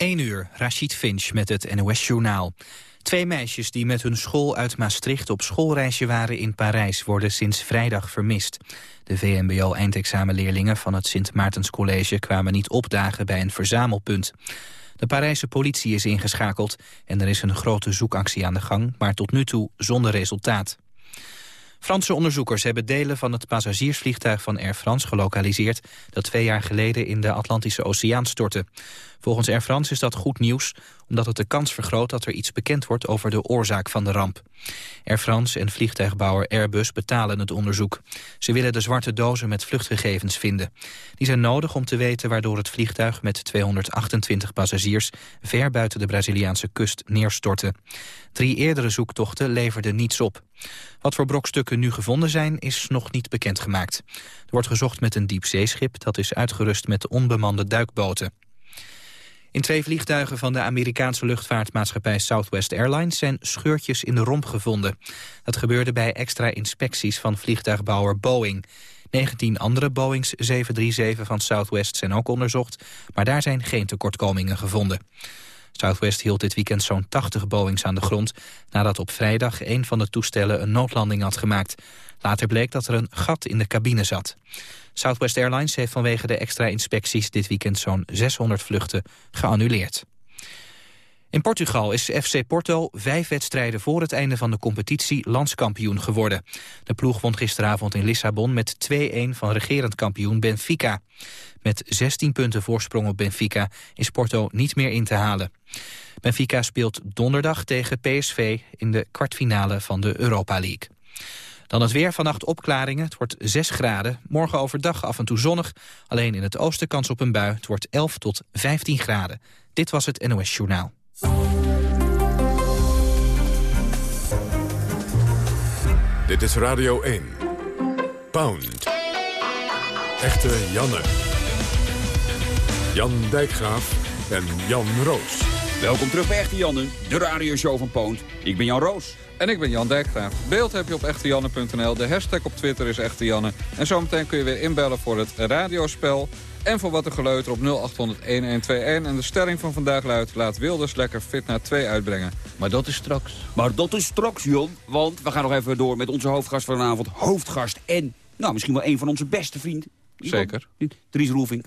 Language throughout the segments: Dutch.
1 uur, Rashid Finch met het NOS-journaal. Twee meisjes die met hun school uit Maastricht op schoolreisje waren in Parijs... worden sinds vrijdag vermist. De VMBO-eindexamenleerlingen van het Sint Maartenscollege... kwamen niet opdagen bij een verzamelpunt. De Parijse politie is ingeschakeld en er is een grote zoekactie aan de gang... maar tot nu toe zonder resultaat. Franse onderzoekers hebben delen van het passagiersvliegtuig van Air France gelokaliseerd dat twee jaar geleden in de Atlantische Oceaan stortte. Volgens Air France is dat goed nieuws, omdat het de kans vergroot dat er iets bekend wordt over de oorzaak van de ramp. Air France en vliegtuigbouwer Airbus betalen het onderzoek. Ze willen de zwarte dozen met vluchtgegevens vinden. Die zijn nodig om te weten waardoor het vliegtuig met 228 passagiers ver buiten de Braziliaanse kust neerstortte. Drie eerdere zoektochten leverden niets op. Wat voor brokstukken nu gevonden zijn, is nog niet bekendgemaakt. Er wordt gezocht met een diepzeeschip dat is uitgerust met onbemande duikboten. In twee vliegtuigen van de Amerikaanse luchtvaartmaatschappij Southwest Airlines zijn scheurtjes in de romp gevonden. Dat gebeurde bij extra inspecties van vliegtuigbouwer Boeing. 19 andere Boeings 737 van Southwest zijn ook onderzocht, maar daar zijn geen tekortkomingen gevonden. Southwest hield dit weekend zo'n 80 Boeings aan de grond... nadat op vrijdag een van de toestellen een noodlanding had gemaakt. Later bleek dat er een gat in de cabine zat. Southwest Airlines heeft vanwege de extra inspecties dit weekend zo'n 600 vluchten geannuleerd. In Portugal is FC Porto vijf wedstrijden voor het einde van de competitie landskampioen geworden. De ploeg won gisteravond in Lissabon met 2-1 van regerend kampioen Benfica. Met 16 punten voorsprong op Benfica is Porto niet meer in te halen. Benfica speelt donderdag tegen PSV in de kwartfinale van de Europa League. Dan het weer, vannacht opklaringen. Het wordt 6 graden. Morgen overdag af en toe zonnig. Alleen in het oosten kans op een bui. Het wordt 11 tot 15 graden. Dit was het NOS Journaal. Dit is Radio 1. Pound. Echte Janne. Jan Dijkgraaf en Jan Roos. Welkom terug bij Echte Janne, de radioshow van Poont. Ik ben Jan Roos. En ik ben Jan Dijkgraaf. Beeld heb je op echtejanne.nl. De hashtag op Twitter is Echte Janne. En zometeen kun je weer inbellen voor het radiospel. En voor wat een geleuter op 0800-1121. En de stelling van vandaag luidt... laat Wilders lekker fit naar 2 uitbrengen. Maar dat is straks. Maar dat is straks, Jon. Want we gaan nog even door met onze hoofdgast vanavond. Hoofdgast en, nou, misschien wel een van onze beste vrienden. Zeker. Dries Roelvink.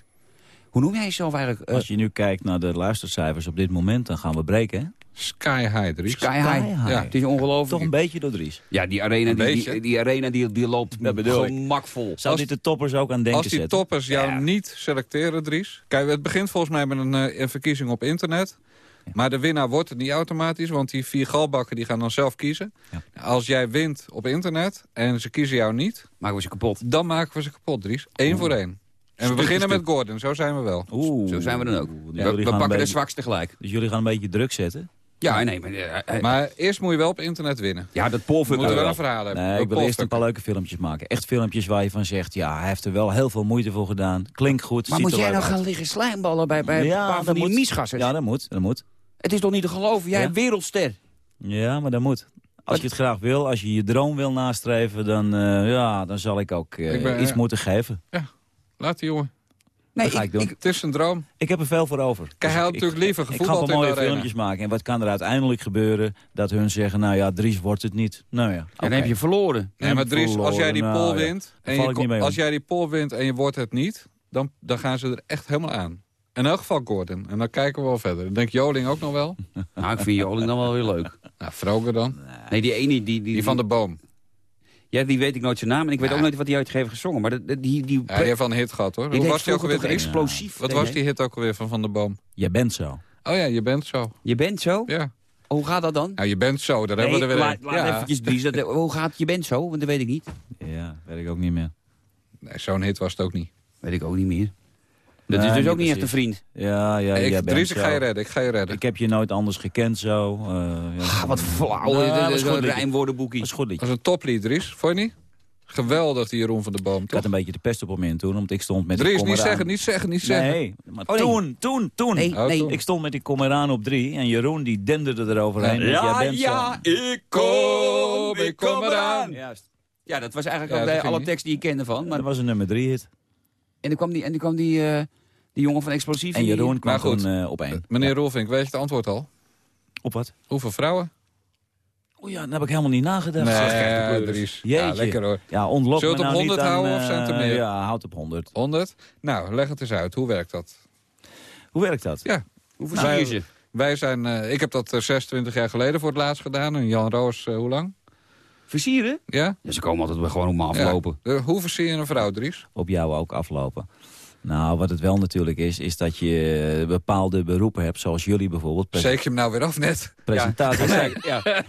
Hoe noem jij jezelf eigenlijk? Als je nu kijkt naar de luistercijfers op dit moment, dan gaan we breken, hè? Sky High, Dries. Sky High. Ja. Het is ongelooflijk. Toch een beetje door Dries. Ja, die arena, die, die, die, arena die, die loopt gemakvol. Zou dit de toppers ook aan denken Als die zetten? toppers jou niet selecteren, Dries... Kijk, het begint volgens mij met een, een verkiezing op internet... Maar de winnaar wordt het niet automatisch, want die vier galbakken die gaan dan zelf kiezen. Ja. Als jij wint op internet en ze kiezen jou niet... Maken we ze kapot. Dan maken we ze kapot, Dries. Eén voor één. En we beginnen met Gordon, zo zijn we wel. Oeh, zo zijn we dan ook. Ja, we pakken de zwakste gelijk. Dus jullie gaan een beetje druk zetten? Ja, nee, maar... Uh, maar eerst moet je wel op internet winnen. Ja, dat polfuck... Moeten we wel een verhaal hebben. Nee, ik wil eerst een paar leuke filmpjes maken. Echt filmpjes waar je van zegt... ja, hij heeft er wel heel veel moeite voor gedaan. Klinkt goed, Maar ziet moet er jij nou gaan liggen slijmballen bij, bij Ja, een paar van die moet. Ja, dat moet, dat moet. Het is toch niet te geloven? Jij Ja. een wereldster. Ja, maar dat moet. Als je het graag wil, als je je droom wil nastreven... dan, eh, ja, dan zal ik ook eh, Ik ben, iets ja. moeten geven. Laat die jongen. Nee, Dat ga ik doen. Het is een droom. Ik heb er veel voor over. Kijk, Dus hij had ik- natuurlijk liever Ik ga de mooie arena. filmpjes maken. En wat kan er uiteindelijk gebeuren? Dat hun zeggen, nou ja, Dries wordt het niet. Nou ja, En dan heb je verloren. Nee, maar Dries, als jij die nou wint... En je ik als jij die poll wint en je wordt het niet... Dan, dan gaan ze er echt helemaal aan. In elk geval Gordon. En dan kijken we wel verder. Dan denk Joling ook nog wel. Nou, ik vind Joling dan wel weer leuk. Nou, Vroger dan. Nee, die ene, die... die, Die van de boom. Ja, die weet ik nooit zijn naam. En ik weet Ja. ook nooit wat hij uitgeeft gezongen. Maar dat- dat- die... die, Ja, die heeft wel een hit gehad hoor. die Hoe was die ook alweer? explosief. Wat was die hit ook alweer van Van de Boom? Jij bent zo. Oh ja, je bent zo. Je bent zo? Ja. Hoe gaat dat dan? Nou, je bent zo. Daar Nee, hebben we er weer laat, laat Ja. eventjes. Dat, hoe gaat je bent zo? Want dat weet ik niet. Ja, weet ik ook niet meer. Nee, zo'n hit was het ook niet. Weet ik ook niet meer. Dat Nee, is dus niet ook niet echt een vriend. Ja, ja, jij ik, bent Dries, ik ga je redden. Ik ga je redden. Ik heb je nooit anders gekend zo. eh, ja. Ah, wat flauw. Nou, dat is is een rijmwoordenboekje. Dat is goed Dat was een toplied, Dries. Vond je niet? Geweldig, die Jeroen van de Boom, Ik toch? had een beetje de pest op hem in toen, want ik stond met die Dries, niet kommer aan. zeggen, niet zeggen, niet zeggen. Nee, maar Oh, nee. toen, toen, toen. Nee, Oh, nee. toen. Ik stond met die kommer aan op drie en Jeroen die denderde eroverheen. Ja, jij bent ja, zo. ik kom, ik kom eraan. Juist. Ja, dat was eigenlijk Ja, ook dat de, alle niet. tekst die ik kende van. Maar Maar, dat was een nummer drie hit. En dan kwam die, en dan kwam die, eh, Die jongen van Explosief. En Jeroen kwam Maar goed. toen eh, op één. Meneer Rolfink, weet je het antwoord al? Op wat? Hoeveel vrouwen? O ja, daar heb ik helemaal niet nagedacht. Nee, pleuris. Dries. Jeetje. Ja, lekker hoor. Ja, ontlok Zullen we me het op nou 100 niet aan, houden of zijn het er eh, meer? Ja, houd op 100. 100? Nou, leg het eens uit. Hoe werkt dat? Hoe werkt dat? Ja, Hoeveel Nou, je wij zijn... eh, ik heb dat eh, 26 jaar geleden voor het laatst gedaan. En Jan Roos, eh, hoe lang? Versieren? Ja? Ja, ze komen altijd gewoon om me aflopen. Ja. Eh, hoe versier je een vrouw, Dries? Op jou ook aflopen. Nou, wat het wel natuurlijk is, is dat je eh, bepaalde beroepen hebt, zoals jullie bijvoorbeeld. Zeker je hem nou weer af net? presentatie. Ja. Ja.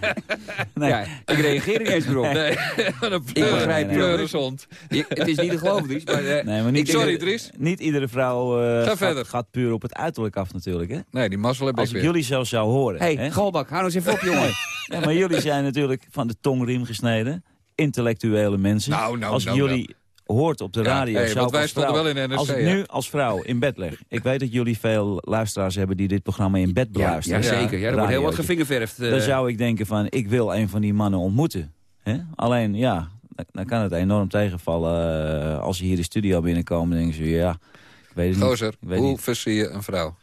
Nee. Ja, ik reageer niet eens meer op. Nee, een Ik begrijp nee, je. nee. pleurenshond. Je- Het is niet te geloven, Dries. Maar, eh, Nee, maar niet, Sorry, iedere, Dries. niet iedere vrouw eh, Ga gaat, verder. gaat puur op het uiterlijk af natuurlijk. Hè? Nee, die mazzel heb Als ik ik weer. jullie zo zou horen. hey, hè? Galbak, hou nou eens even op, jongen. Ja, maar jullie zijn natuurlijk van de tongriem gesneden. Intellectuele mensen. Nou, nou, als nou, jullie hoort op de Ja, radio... hey, zou want ik wij als stonden vrouw- wel in NRC, Als ik ja. nu als vrouw in bed leg... Ik weet dat jullie veel luisteraars hebben die dit programma in bed Ja, beluisteren. ja, zeker. Ja, er wordt heel wat gevingerverfd. eh. Dan zou ik denken van, ik wil een van die mannen ontmoeten. Hè? Alleen, ja, dan- kan het enorm tegenvallen eh, als ze hier de studio binnenkomen. Dan denken ze, ja, ik weet het niet. Gozer, Ik weet hoe niet. versier je een vrouw?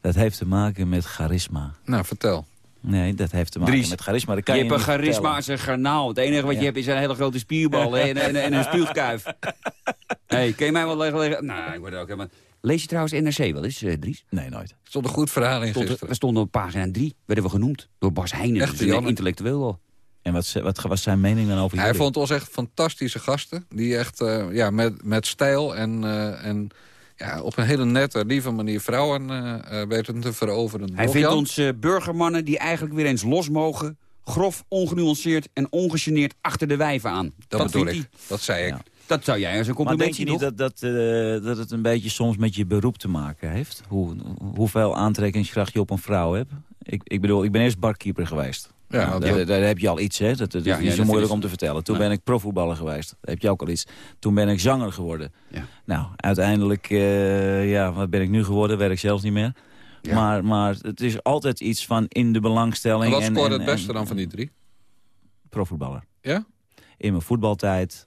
Dat heeft te maken met charisma. Nou, vertel. Nee, dat heeft te maken Dries, met charisma. Dat Je kan je, hebt een charisma als een garnaal. Het enige wat je hebt is een hele grote spierbal en, en, en een spuugkuif. hey, kun je mij wel leggen? leggen? Nou, ik word ook helemaal... Lees je trouwens NRC wel eens, eh, Dries? Nee, nooit. Er stond een goed verhaal in Stond, gisteren. we stonden op pagina 3, werden we genoemd. Door Bas Heijnen, Echt, dus een intellectueel wel. En wat, wat was zijn mening dan over Hij jullie? vond ons echt fantastische gasten. Die echt eh, ja, met, met stijl en, eh, en ja, op een hele nette, lieve manier vrouwen eh eh, weten te veroveren. Hij vindt Jan? ons eh, burgermannen die eigenlijk weer eens los mogen... grof, ongenuanceerd en ongegeneerd achter de wijven aan. Dat, bedoel ik. hij. Dat zei ik. Ja. Dat zou jij als een Maar compliment denk je niet dat, dat, eh, dat het een beetje soms met je beroep te maken heeft? Hoe, hoeveel aantrekkingskracht je op een vrouw hebt? Ik, ik bedoel, ik ben eerst barkeeper geweest. Ja, Nou, daar, heb je al iets, hè? Dat, dat Ja, is ja, niet zo moeilijk is- om te vertellen. Toen ben ik profvoetballer geweest. Daar heb je ook al iets. Toen ben ik zanger geworden. Ja. Nou, uiteindelijk, eh, ja, wat ben ik nu geworden? Weet ik zelfs niet meer. Maar, maar het is altijd iets van in de belangstelling. En wat scoorde het beste en- dan van die drie? Profvoetballer. Ja? In mijn voetbaltijd.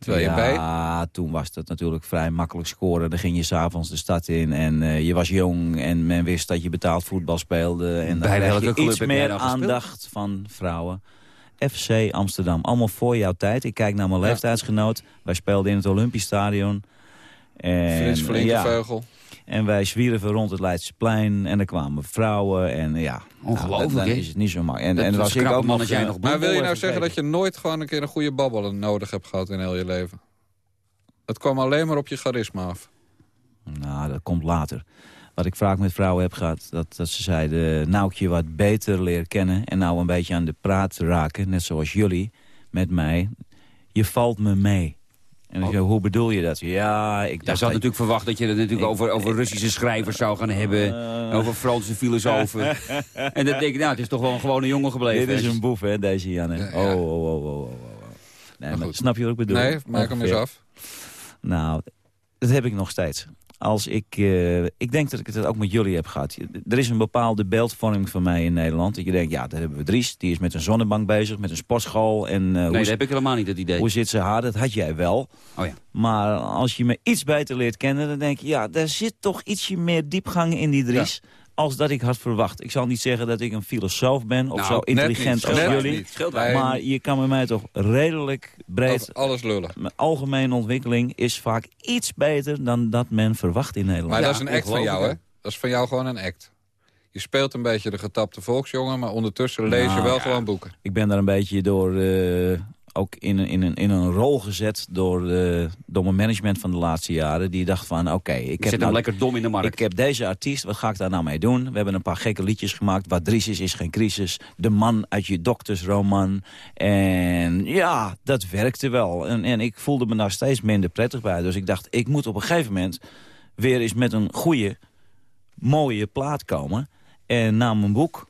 Terwijl je ja, bij... toen was het natuurlijk vrij makkelijk scoren. Dan ging je s'avonds de stad in en eh, je was jong en men wist dat je betaald voetbal speelde. En dan Bij kreeg je iets meer gespeeld? aandacht van vrouwen. FC Amsterdam, allemaal voor jouw tijd. Ik kijk naar mijn Ja. leeftijdsgenoot. Wij speelden in het Olympisch Stadion. En, Frits ja. En wij zwierven rond het Leidseplein en er kwamen vrouwen. En ja, Ongelooflijk, nou, dan is het niet zo makkelijk. En, Dat en is was ik ook man, nog, dat jij eh, nog Maar wil je nou zeggen dat je nooit gewoon een keer een goede babbelen nodig hebt gehad in heel je leven? Het kwam alleen maar op je charisma af. Nou, dat komt later. Wat ik vaak met vrouwen heb gehad, dat, dat ze zeiden... nou, ik je wat beter leer kennen en nou een beetje aan de praat raken... net zoals jullie met mij. Je valt me mee. En hoe bedoel je dat? Ja, ik Daar dacht... zat dat- natuurlijk verwacht dat je het natuurlijk Ik- over, over Russische schrijvers zou gaan hebben. Eh. over Franse filosofen. en dan denk ik, nou, het is toch wel een gewone jongen gebleven. Dit is een boef, hè, deze Janne. Ja, ja. Oh, oh, oh, oh, oh, oh. Nee, maar snap je wat ik bedoel? Nee, maak hem eens af. Nou, dat heb ik nog steeds. Als ik, eh, ik denk dat ik het ook met jullie heb gehad. Er is een bepaalde beeldvorming van mij in Nederland. Dat je denkt, ja, daar hebben we Dries. Die is met een zonnebank bezig, met een sportschool. En eh, Nee, hoe, dat heb ik helemaal niet, het idee. hoe zit ze haar? Dat had jij wel. Oh ja. Maar als je me iets beter leert kennen, dan denk je... ja, daar zit toch ietsje meer diepgang in die Dries... als dat ik had verwacht. Ik zal niet zeggen dat ik een filosoof ben... of Nou, zo intelligent niet. als jullie. Maar je kan bij mij toch redelijk breed... Alles lullen. Mijn algemene ontwikkeling is vaak iets beter dan dat men verwacht in Nederland. Maar Ja, dat is een act van jou, hè? Dat is van jou gewoon een act. Je speelt een beetje de getapte volksjongen... maar ondertussen lees je Nou, wel ja. gewoon boeken. Ik ben daar een beetje door, eh, ook in een, in, een, in een rol gezet door, door mijn management van de laatste jaren. Die dacht van, oké, ik Ik heb nou... lekker dom in de markt. Ik heb deze artiest, wat ga ik daar nou mee doen? We hebben een paar gekke liedjes gemaakt. Wat Dries is, is geen crisis. De man uit je doktersroman. En ja, dat werkte wel. En, en ik voelde me daar steeds minder prettig bij. Dus ik dacht, ik moet op een gegeven moment weer eens met een goede, mooie plaat komen. En na mijn boek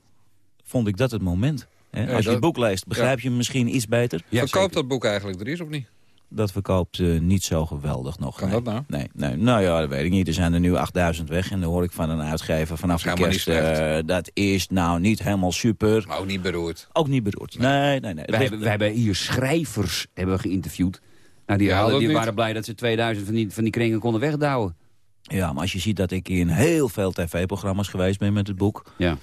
vond ik dat het moment. Hè? Als je dat- het boek leest, begrijp je hem misschien iets beter. Ja, Verkoopt zeker. dat boek eigenlijk, Dries, of niet? Dat verkoopt eh, niet zo geweldig nog. Kan nee. dat nou? Nee, nee, nou ja, dat weet ik niet. Er zijn er nu 8000 weg. En dan hoor ik van een uitgever vanaf de kerst... eh, dat is nou niet helemaal super. Maar ook niet beroerd. Ook niet beroerd. Nee, nee, nee. Wij hebben, wij hebben hier schrijvers hebben we geïnteviewd. Nou, die, Ja, hadden- die waren blij dat ze 2000 van die, van die kringen konden wegdouwen. Ja, maar als je ziet dat ik in heel veel tv-programma's geweest ben met het boek... Ja.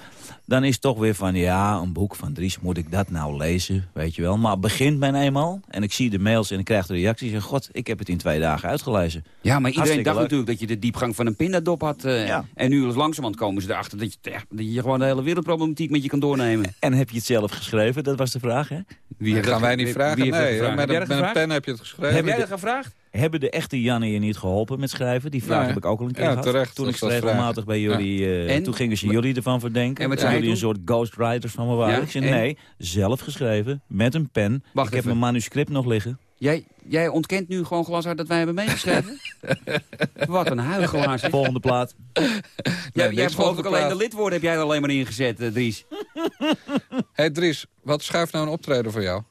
dan is het toch weer van, ja, een boek van Dries, moet ik dat nou lezen? Weet je wel. Maar het begint men eenmaal en ik zie de mails en ik krijg de reacties... en god, ik heb het in twee dagen uitgelezen. Ja, maar iedereen Hartstikke dacht leuk. natuurlijk dat je de diepgang van een pindadop had. eh, Ja. En nu langzamerhand komen ze erachter dat je, dat je gewoon de hele wereldproblematiek met je kan doornemen. En heb je het zelf geschreven? Dat was de vraag, hè? Wie Dat gaan wij niet vragen. wie nee, met, een, met een pen heb je het geschreven. Heb jij dat gevraagd? Hebben de echte Janne je niet geholpen met schrijven? Die vraag Nee. heb ik ook al een keer Ja, gehad. terecht, Toen ik regelmatig bij jullie... eh, En? toen gingen ze jullie ervan verdenken. En wat je jullie een soort ghostwriters van me waren. Ja, Ik zei, en? nee, zelf geschreven, met een pen. Wacht ik heb even. mijn manuscript nog liggen. Jij, jij ontkent nu gewoon glashard dat wij hebben meegeschreven? Wat een huigelaar. Volgende plaat. Jij, Nee, jij niks hebt geloof ik volgende alleen de lidwoorden heb jij er alleen maar ingezet, eh, Dries. hey Dries, wat schuift nou een optreden voor jou?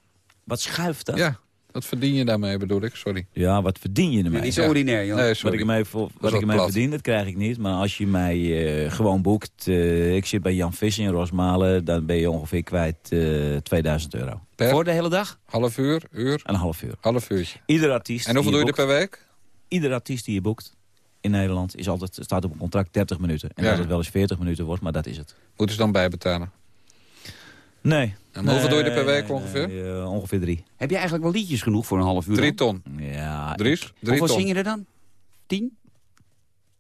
Wat schuift dat? Ja, wat verdien je daarmee bedoel ik, sorry. Ja, wat verdien je ermee? Niet zo ordinair, joh. Nee, Wat ik ermee, voor, wat ik ermee plat. verdien, dat krijg ik niet. Maar als je mij eh, gewoon boekt... eh, ik zit bij Jan Vis in Rosmalen... dan ben je ongeveer kwijt eh 2000 euro. Per Voor de hele dag? half uur, uur, Een half uur. half uurtje. Ieder artiest, En hoeveel doe je je er per week? ieder artiest die je boekt in Nederland... Is altijd, staat op een contract 30 minuten. En Ja. dat het wel eens 40 minuten wordt, maar dat is het. Moeten ze dan bijbetalen? Nee. En hoeveel doe je er per week ongeveer? nee, eh, ongeveer drie. Heb je eigenlijk wel liedjes genoeg voor een half uur? Drie dan? ton. Ja, Dries? Drie Hoeveel ton. zing je er dan? Tien?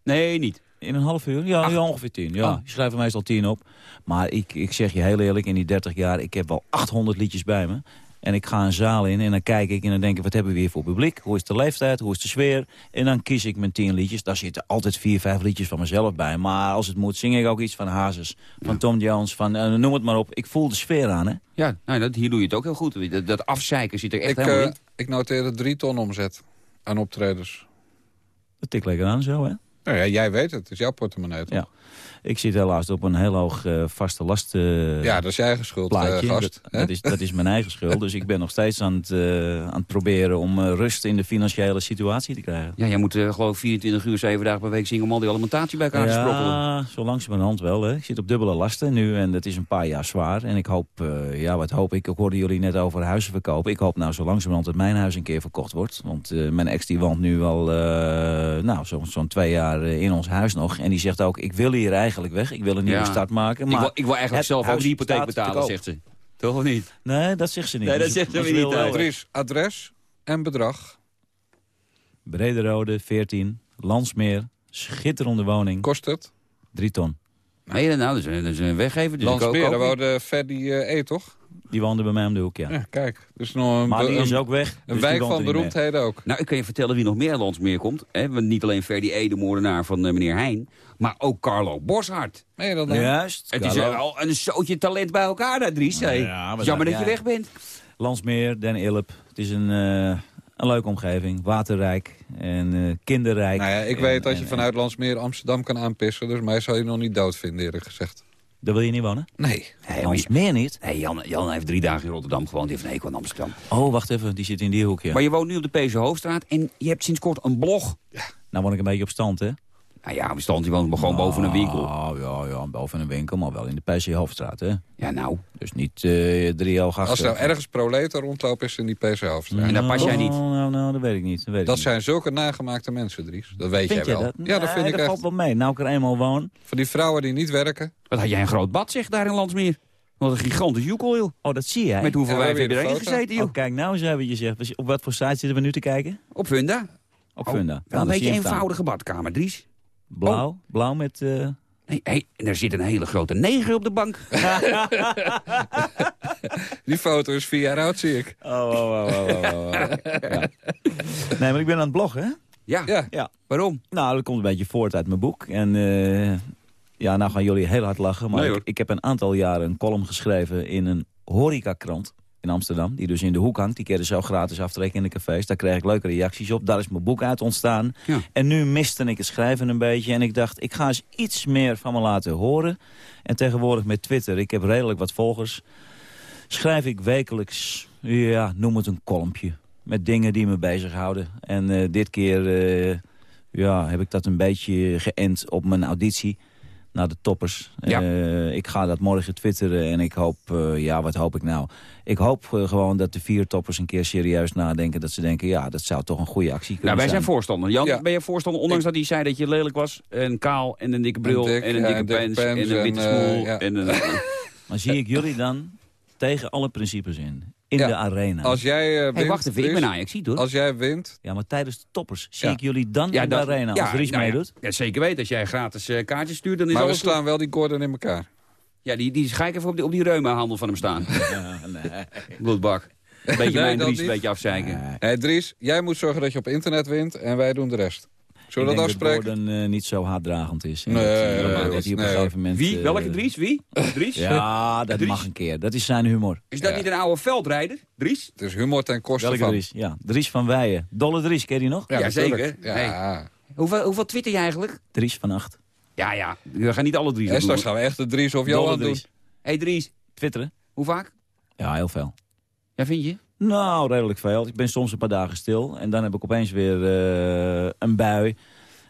Nee, niet. In een half uur? Ja, ja ongeveer tien. Ja, Oh. je schrijft er meestal tien op. Maar ik, ik zeg je heel eerlijk, in die 30 jaar... ik heb wel 800 liedjes bij me. En ik ga een zaal in en dan kijk ik en dan denk ik... wat hebben we hier voor publiek? Hoe is de leeftijd? Hoe is de sfeer? En dan kies ik mijn tien liedjes. Daar zitten altijd vier, vijf liedjes van mezelf bij. Maar als het moet, zing ik ook iets van Hazes. Van Tom Jones, van eh, noem het maar op. Ik voel de sfeer aan, hè? Ja, nou, dat, hier doe je het ook heel goed. Dat, dat afzeiken zit er echt Ik, helemaal eh, in. ik noteerde drie ton omzet aan optredens. Dat tikt lekker aan zo, hè? Nou ja, jij weet het. Het is jouw portemonnee, toch? Ja. Ik zit helaas op een heel hoog eh, vaste last eh, Ja, dat is je eigen schuld, eh, plaatje. gast. dat, is, dat is mijn eigen schuld. Dus ik ben nog steeds aan het, aan het proberen om rust in de financiële situatie te krijgen. Ja, jij moet geloof ik 24 uur, 7 dagen per week zingen... om al die alimentatie bij elkaar te sprokkelen. Ja, zo langzamerhand wel. Hè. Ik zit op dubbele lasten nu en dat is een paar jaar zwaar. En ik hoop, eh, ja wat hoop ik, ik hoorde jullie net over huizen verkopen. Ik hoop nou zo langzamerhand dat mijn huis een keer verkocht wordt. Want eh, mijn ex die woont nu al eh, nou, zo'n zo'n twee jaar in ons huis nog. En die zegt ook, ik wil hier eigenlijk weg. Ik wil een nieuwe Ja. start maken. ik, Maar wil, ik wil eigenlijk zelf ook de hypotheek betalen, zegt ze. Toch of niet? Nee, dat zegt ze niet. Nee, dat Dus- zegt ze niet, wil. Dries, adres en bedrag. Brederode, 14, Landsmeer, schitterende woning, Kost het? 3 ton. Nee, nou, dat is, een- dat is een weggever. Dus ik Landsmeer, daar woonde Ferdy eh, E, toch? Die woonde bij mij om de hoek, ja. Ja, kijk. Dus nog een, Maar die is ook weg. een dus wijk van er beroemdheden ook. Nou, ik kan je vertellen wie nog meer aan Landsmeer komt. Hè? Want niet alleen Ferdy E, de moordenaar van eh, meneer Heijn... maar ook Carlo Boshart. Je dat nou? Juist. Het is Carlo. al een zootje talent bij elkaar, daar, Dries. hè. Ja, maar Jammer dat- je weg bent. Landsmeer, Den Ilp. Het is een, eh, een leuke omgeving. Waterrijk en eh, kinderrijk. Nou ja, ik En- weet dat je vanuit Landsmeer Amsterdam kan aanpissen. Dus mij zou je nog niet dood vinden, eerlijk gezegd. Daar wil je niet wonen? Nee. Nee, maar je- Landsmeer niet? Nee, Jan, Jan heeft drie dagen in Rotterdam gewoond. Die heeft een hekel aan Amsterdam. Oh, wacht even. Die zit in die hoek, ja. Maar je woont nu op de PC Hoofdstraat en je hebt sinds kort een blog. Nou woon ik een beetje op stand, hè? Nou ja, we stond die woont gewoon boven een winkel. Oh, ja, ja, boven een winkel, maar wel in de PC Hoofdstraat, hè? Ja, nou. Dus niet eh drie achter. Als er nou ergens proleten rondlopen, is in die PC Hoofdstraat. En daar pas jij niet. Nou, nou, nou, dat weet ik niet. Dat, weet ik Dat niet. zijn zulke nagemaakte mensen, Dries. Dat weet Vind jij je wel. dat? Ja, dat vind ik dat echt. valt wel mee. Nou ik er eenmaal woon. Van die vrouwen die niet werken. Wat had jij een groot bad, zeg, daar in Landsmeer. Wat een gigantisch joekel, joh. Oh, dat zie jij. Met hoeveel Ja, wijven heb je erin gezeten, joh? Oh, kijk, nou eens hebben je zegt. Op wat voor site zitten we nu te kijken? Op Funda. Op Oh, Funda. Wel Nou, een beetje eenvoudige badkamer, Dries. Blauw, blauw met... eh, Nee, hey, en er zit een hele grote neger op de bank. Die foto is vier jaar oud, zie ik. Oh, oh, oh, oh, oh, oh. Ja. Nee, maar ik ben aan het bloggen, hè? Ja, Ja. Ja. waarom? Nou, dat komt een beetje voort uit mijn boek. En eh, ja, nou gaan jullie heel hard lachen. Maar Nee, ik, ik heb een aantal jaren een column geschreven in een horecakrant in Amsterdam. Die dus in de hoek hangt. Die kun je zo gratis aftrekken in de cafés. Daar kreeg ik leuke reacties op. Daar is mijn boek uit ontstaan. Ja. En nu miste ik het schrijven een beetje. En ik dacht, ik ga eens iets meer van me laten horen. En tegenwoordig met Twitter, ik heb redelijk wat volgers. Schrijf ik wekelijks, ja, noem het een kolompje. Met dingen die me bezighouden. En eh, dit keer eh, ja, heb ik dat een beetje geënt op mijn auditie. Naar de toppers. Ja. Eh, ik ga dat morgen twitteren en ik hoop, eh, ja, wat hoop ik nou? Ik hoop eh, gewoon dat de vier toppers een keer serieus nadenken. Dat ze denken, ja, dat zou toch een goede actie kunnen Nou, wij zijn zijn. voorstander. Jan, Ja. ben je voorstander? Ondanks dat hij zei dat je lelijk was. En kaal en een dikke bril. En, dik, een ja, dikke een dikke pens. pens En een witte smoel. ja. En een, Maar zie ik jullie dan tegen alle principes in? In Ja. de arena. Als jij eh, wint, hey, wacht even. Ik ben Ajax, hoor. Als jij wint, Ja, maar tijdens de toppers zie Ja. ik jullie dan in de arena. Als Dries nou ja. meedoet. Ja, zeker weten. Als jij gratis eh, kaartjes stuurt, dan is maar we goed. slaan wel die Gordon in elkaar. Ja, die, die ga ik even op die, op die reuma-handel van hem staan. Ja, nee. Bloedbak. Een beetje Nee, mijn Dries, een beetje afzeiken. Nee. Dries, jij moet zorgen dat je op internet wint en wij doen de rest. Zullen we ik dat denk dat afspreken? Gordon eh, niet zo haatdragend is. Nee, dat, dat hij op een gegeven moment... Wie? eh, Welke Dries? Wie? Dries? Ja, dat Dries? mag een keer. Dat is zijn humor. Is dat Ja. niet een oude veldrijder? Dries? Het is humor ten koste Welke van. Dries? Ja, Dries van Weijen. Dolle Dries, ken je die nog? Ja, zeker. Ja. Hoeveel, hoeveel twitter je eigenlijk? Dries van Acht. Ja, ja. We gaan niet alle Dries En doen. straks gaan we echt de Dries of Johan doen. Dries. hey, Dries. Twitteren? Hoe vaak? Ja, heel veel. Ja, vind je? Nou, redelijk veel. Ik ben soms een paar dagen stil. En dan heb ik opeens weer eh, een bui.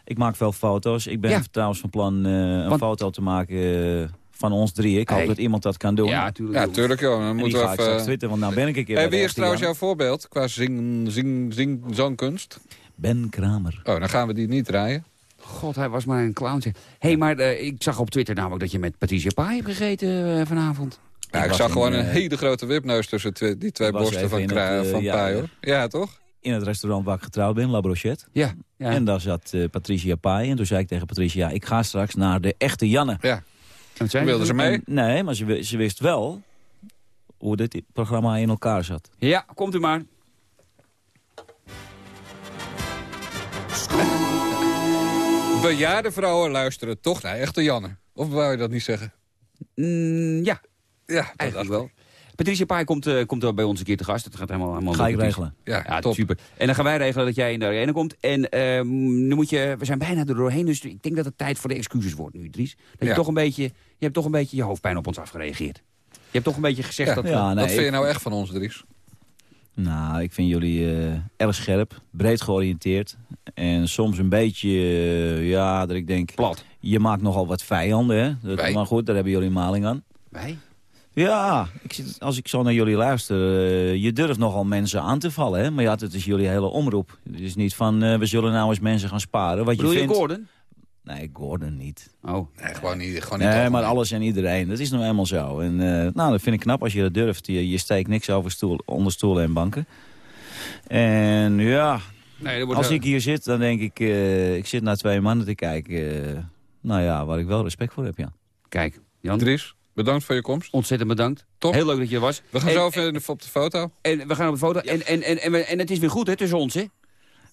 Ik maak veel foto's. Ik ben Ja. trouwens van plan eh, een Want- foto te maken eh, van ons drie. Ik hoop Hey. dat iemand dat kan doen. Ja, tuurlijk. Ja, tuurlijk joh. Dan moeten we ik even... twitteren, want nou ben ik een keer Hey, wie is trouwens jouw voorbeeld qua zing, zing, zing, zangkunst? Ben Kramer. Oh, dan gaan we die niet draaien. God, hij was maar een clown. zeg. Hé, hey, maar eh, ik zag op Twitter namelijk dat je met Patricia Pai hebt gegeten vanavond. Ja, ik zag in, gewoon een eh, hele grote wipneus tussen die twee borsten van, Kra- het, eh, van ja, Pai, ja. hoor. Ja, toch? In het restaurant waar ik getrouwd ben, La Brochette. Ja. ja. En daar zat eh, Patricia Pai. En toen zei ik tegen Patricia, ik ga straks naar de echte Janne. Ja. Zei Wilden je? ze mee? En- nee, maar ze wist wel hoe dit programma in elkaar zat. Ja, komt u maar. Bejaarde vrouwen luisteren toch naar echte Janne. Of wou je dat niet zeggen? Mm, ja, Ja, dat eigenlijk dacht wel. ik. Patricia Pai komt, eh, komt er bij ons een keer te gast. Dat gaat helemaal, helemaal Ga ik regelen. Ja, Ja, top. super. En dan gaan wij regelen dat jij in de arena komt. En ehm, nu moet je, we zijn bijna er doorheen, dus ik denk dat het tijd voor de excuses wordt nu, Dries. Dat je Ja. toch een beetje, je hebt toch een beetje je hoofdpijn op ons afgereageerd. Je hebt toch een beetje gezegd Ja. dat... Ja, nee, Wat vind je nou echt van ons, Dries? Nou, ik vind jullie eh, erg scherp, breed georiënteerd. En soms een beetje, eh, ja, dat ik denk... Plat. Je maakt nogal wat vijanden, hè? Dat, Wij? maar goed, daar hebben jullie maling aan. Wij? Ja, ik als ik zo naar jullie luister, eh, je durft nogal mensen aan te vallen, hè? Maar ja, het is jullie hele omroep. Het is niet van, eh, we zullen nou eens mensen gaan sparen. Wat Bedoel je je vindt... Gordon? Nee, Gordon niet. Oh. Nee, gewoon niet. Gewoon niet Nee, maar alles en iedereen. Dat is nou eenmaal zo. En eh, nou, dat vind ik knap als je dat durft. Je, je steekt niks over stoel, onder stoelen en banken. En ja, Nee, als ik hier zit, dan denk ik... ik zit naar twee mannen te kijken. nou ja, waar ik wel respect voor heb, ja. Kijk, Jan, Dries, bedankt voor je komst. ontzettend bedankt. Top. Heel leuk dat je er was. We gaan en, zo even op de foto. En we gaan op de foto. En, en, en, en, en het is weer goed hè, tussen ons, hè?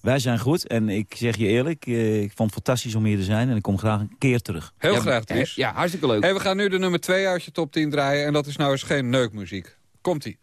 Wij zijn goed en ik zeg je eerlijk, eh, ik vond het fantastisch om hier te zijn. En ik kom graag een keer terug. Heel Ja, graag, Dries. Ja, hartstikke leuk. Hey, we gaan nu de nummer 2 uit je top 10 draaien. En dat is nou eens geen neukmuziek. Komt-ie.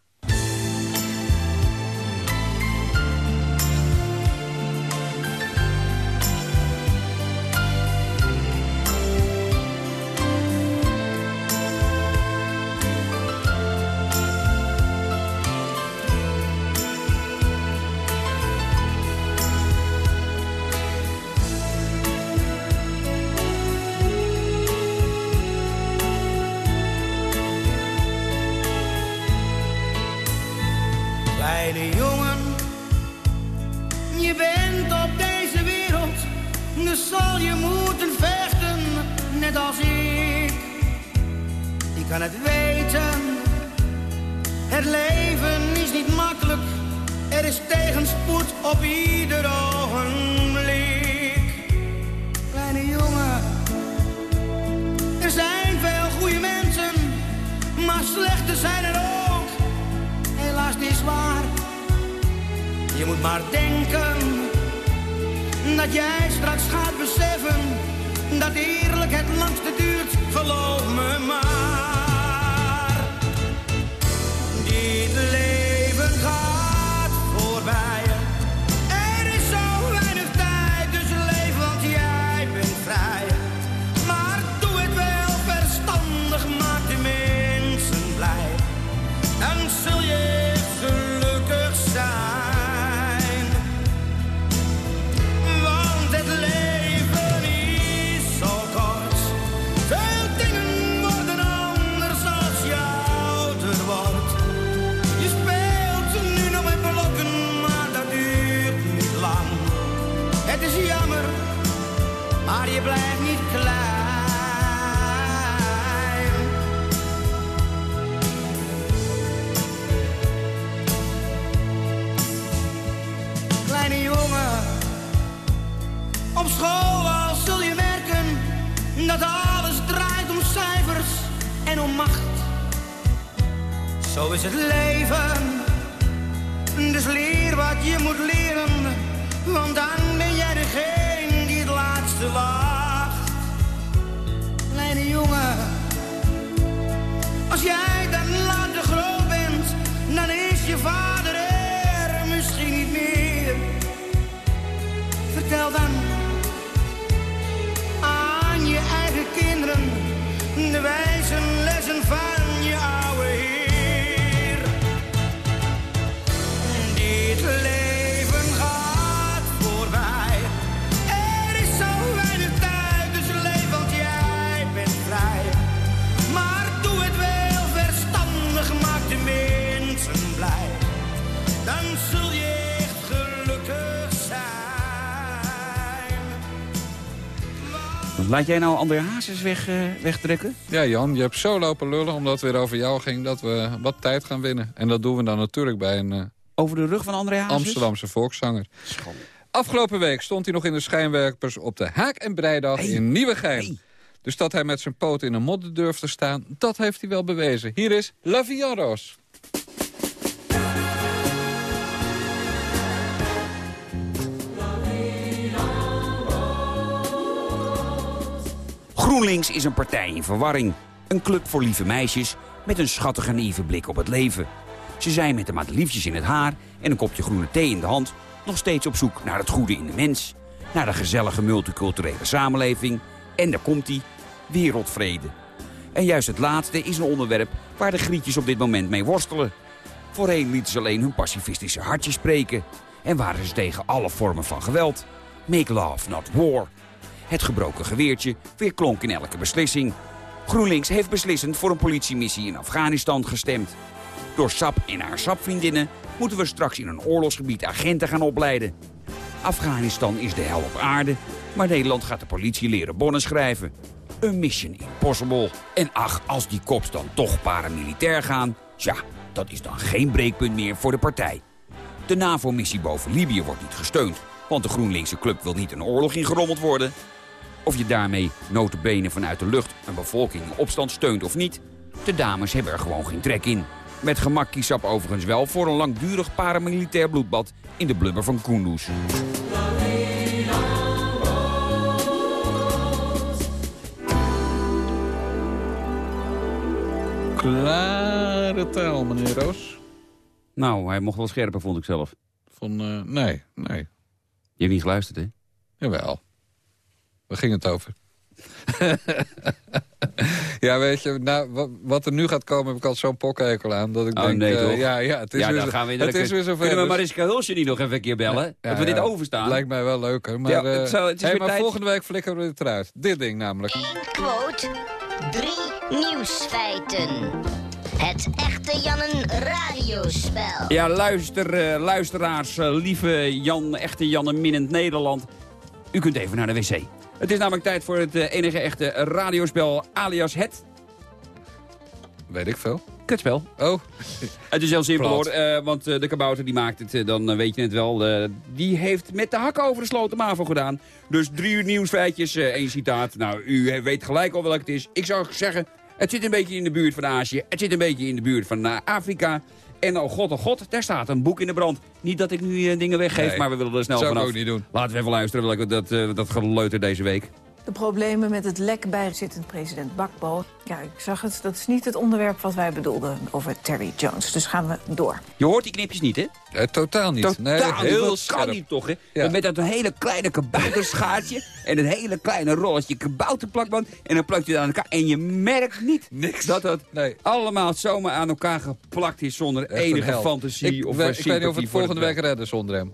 Kan het weten, het leven is niet makkelijk, er is tegenspoed op ieder ogenblik. Kleine jongen, er zijn veel goede mensen, maar slechte zijn er ook helaas niet waar. Je moet maar denken dat jij straks gaat beseffen dat eerlijk het langste duurt, geloof me maar. Dit leven niet klein. Kleine jongen, op school al zul je merken dat alles draait om cijfers en om macht. Zo is het leven, dus leer wat je moet leren, want dan ben jij degene die het laatste was. Als jij dan later groot bent, dan is je vader Laat jij nou André Hazes weg, wegtrekken? Ja, Jan, je hebt zo lopen lullen omdat het weer over jou ging... dat we wat tijd gaan winnen. En dat doen we dan natuurlijk bij een eh, Over de rug van André Hazes? Amsterdamse volkszanger. Afgelopen week stond hij nog in de schijnwerpers op de Haak- en Breidag in Nieuwegein. Hey. Dus dat hij met zijn poot in een modder durft te staan, dat heeft hij wel bewezen. Hier is La Villaros. GroenLinks is een partij in verwarring. Een club voor lieve meisjes met een schattige naïeve blik op het leven. Ze zijn met de madeliefjes in het haar en een kopje groene thee in de hand... nog steeds op zoek naar het goede in de mens. Naar de gezellige multiculturele samenleving. En daar komt hij, wereldvrede. En juist het laatste is een onderwerp waar de grietjes op dit moment mee worstelen. Voorheen lieten ze alleen hun pacifistische hartjes spreken. En waren ze tegen alle vormen van geweld. Make love, not war. Het gebroken geweertje weer klonk in elke beslissing. GroenLinks heeft beslissend voor een politiemissie in Afghanistan gestemd. Door SAP en haar SAP-vriendinnen moeten we straks in een oorlogsgebied agenten gaan opleiden. Afghanistan is de hel op aarde, maar Nederland gaat de politie leren bonnen schrijven. Een mission impossible. En ach, als die kops dan toch paramilitair gaan... ja, dat is dan geen breekpunt meer voor de partij. De NAVO-missie boven Libië wordt niet gesteund... want de GroenLinkse club wil niet een oorlog ingerommeld worden. Of je daarmee notabene vanuit de lucht een bevolking in opstand steunt of niet... de dames hebben er gewoon geen trek in. Met gemak kiest SAP overigens wel voor een langdurig paramilitair bloedbad... in de blubber van Kunduz. Klare taal, meneer Roos. Nou, hij mocht wel scherper, vond ik zelf. Van, eh, nee, nee. Je hebt niet geluisterd, hè? Jawel. Waar ging het over? ja, weet je, nou, wa- wat er nu gaat komen heb ik al zo'n pokkenhekel aan. Dat ik Oh, denk, nee, eh, toch? ja, ja, het is ja, weer, gaan we het is weer zover. Kunnen we dus- Mariska Hulsje niet nog even een keer bellen? Ja, dat we dit overstaan. Lijkt mij wel leuker. Maar, Ja, eh, het zou- het is hey, weer maar tijd. volgende week flikkeren we het eruit. Dit ding namelijk. Quote, drie nieuwsfeiten. Het echte Jannen radiospel. Ja, luister, eh, luisteraars, lieve Jan, echte Janne minnend Nederland. U kunt even naar de wc. Het is namelijk tijd voor het eh, enige echte radiospel alias het Weet ik veel. kutspel. Oh, Het is heel simpel Plat. hoor, eh, want eh, de kabouter die maakt het, dan weet je het wel. die heeft met de hakken over de sloten MAVO gedaan. Dus drie uur nieuwsfeitjes, één citaat. Nou, u weet gelijk al welk het is. Ik zou zeggen, het zit een beetje in de buurt van Azië. Het zit een beetje in de buurt van Afrika. En oh god, oh god, daar staat een boek in de brand. Niet dat ik nu eh, dingen weggeef, Nee, maar we willen er snel zou ik vanaf. ook niet doen. Laten we even luisteren welke dat, eh, dat geleuter deze week. De problemen met het lek bij zittend president Bakbo. Ja, ik zag het. Dat is niet het onderwerp wat wij bedoelden over Terry Jones. Dus gaan we door. Je hoort die knipjes niet, hè? eh, totaal niet. Totaal nee, heel Dat scherp. kan niet toch, hè? Ja. Met dat hele kleine kabouterschaartje en een hele kleine rolletje kabouterplakband. En dan plakt je het aan elkaar. En je merkt niet Niks. dat het Nee. allemaal zomaar aan elkaar geplakt is zonder Echt enige fantasie ik, of we- eh, ik weet niet of we het volgende week redden zonder hem.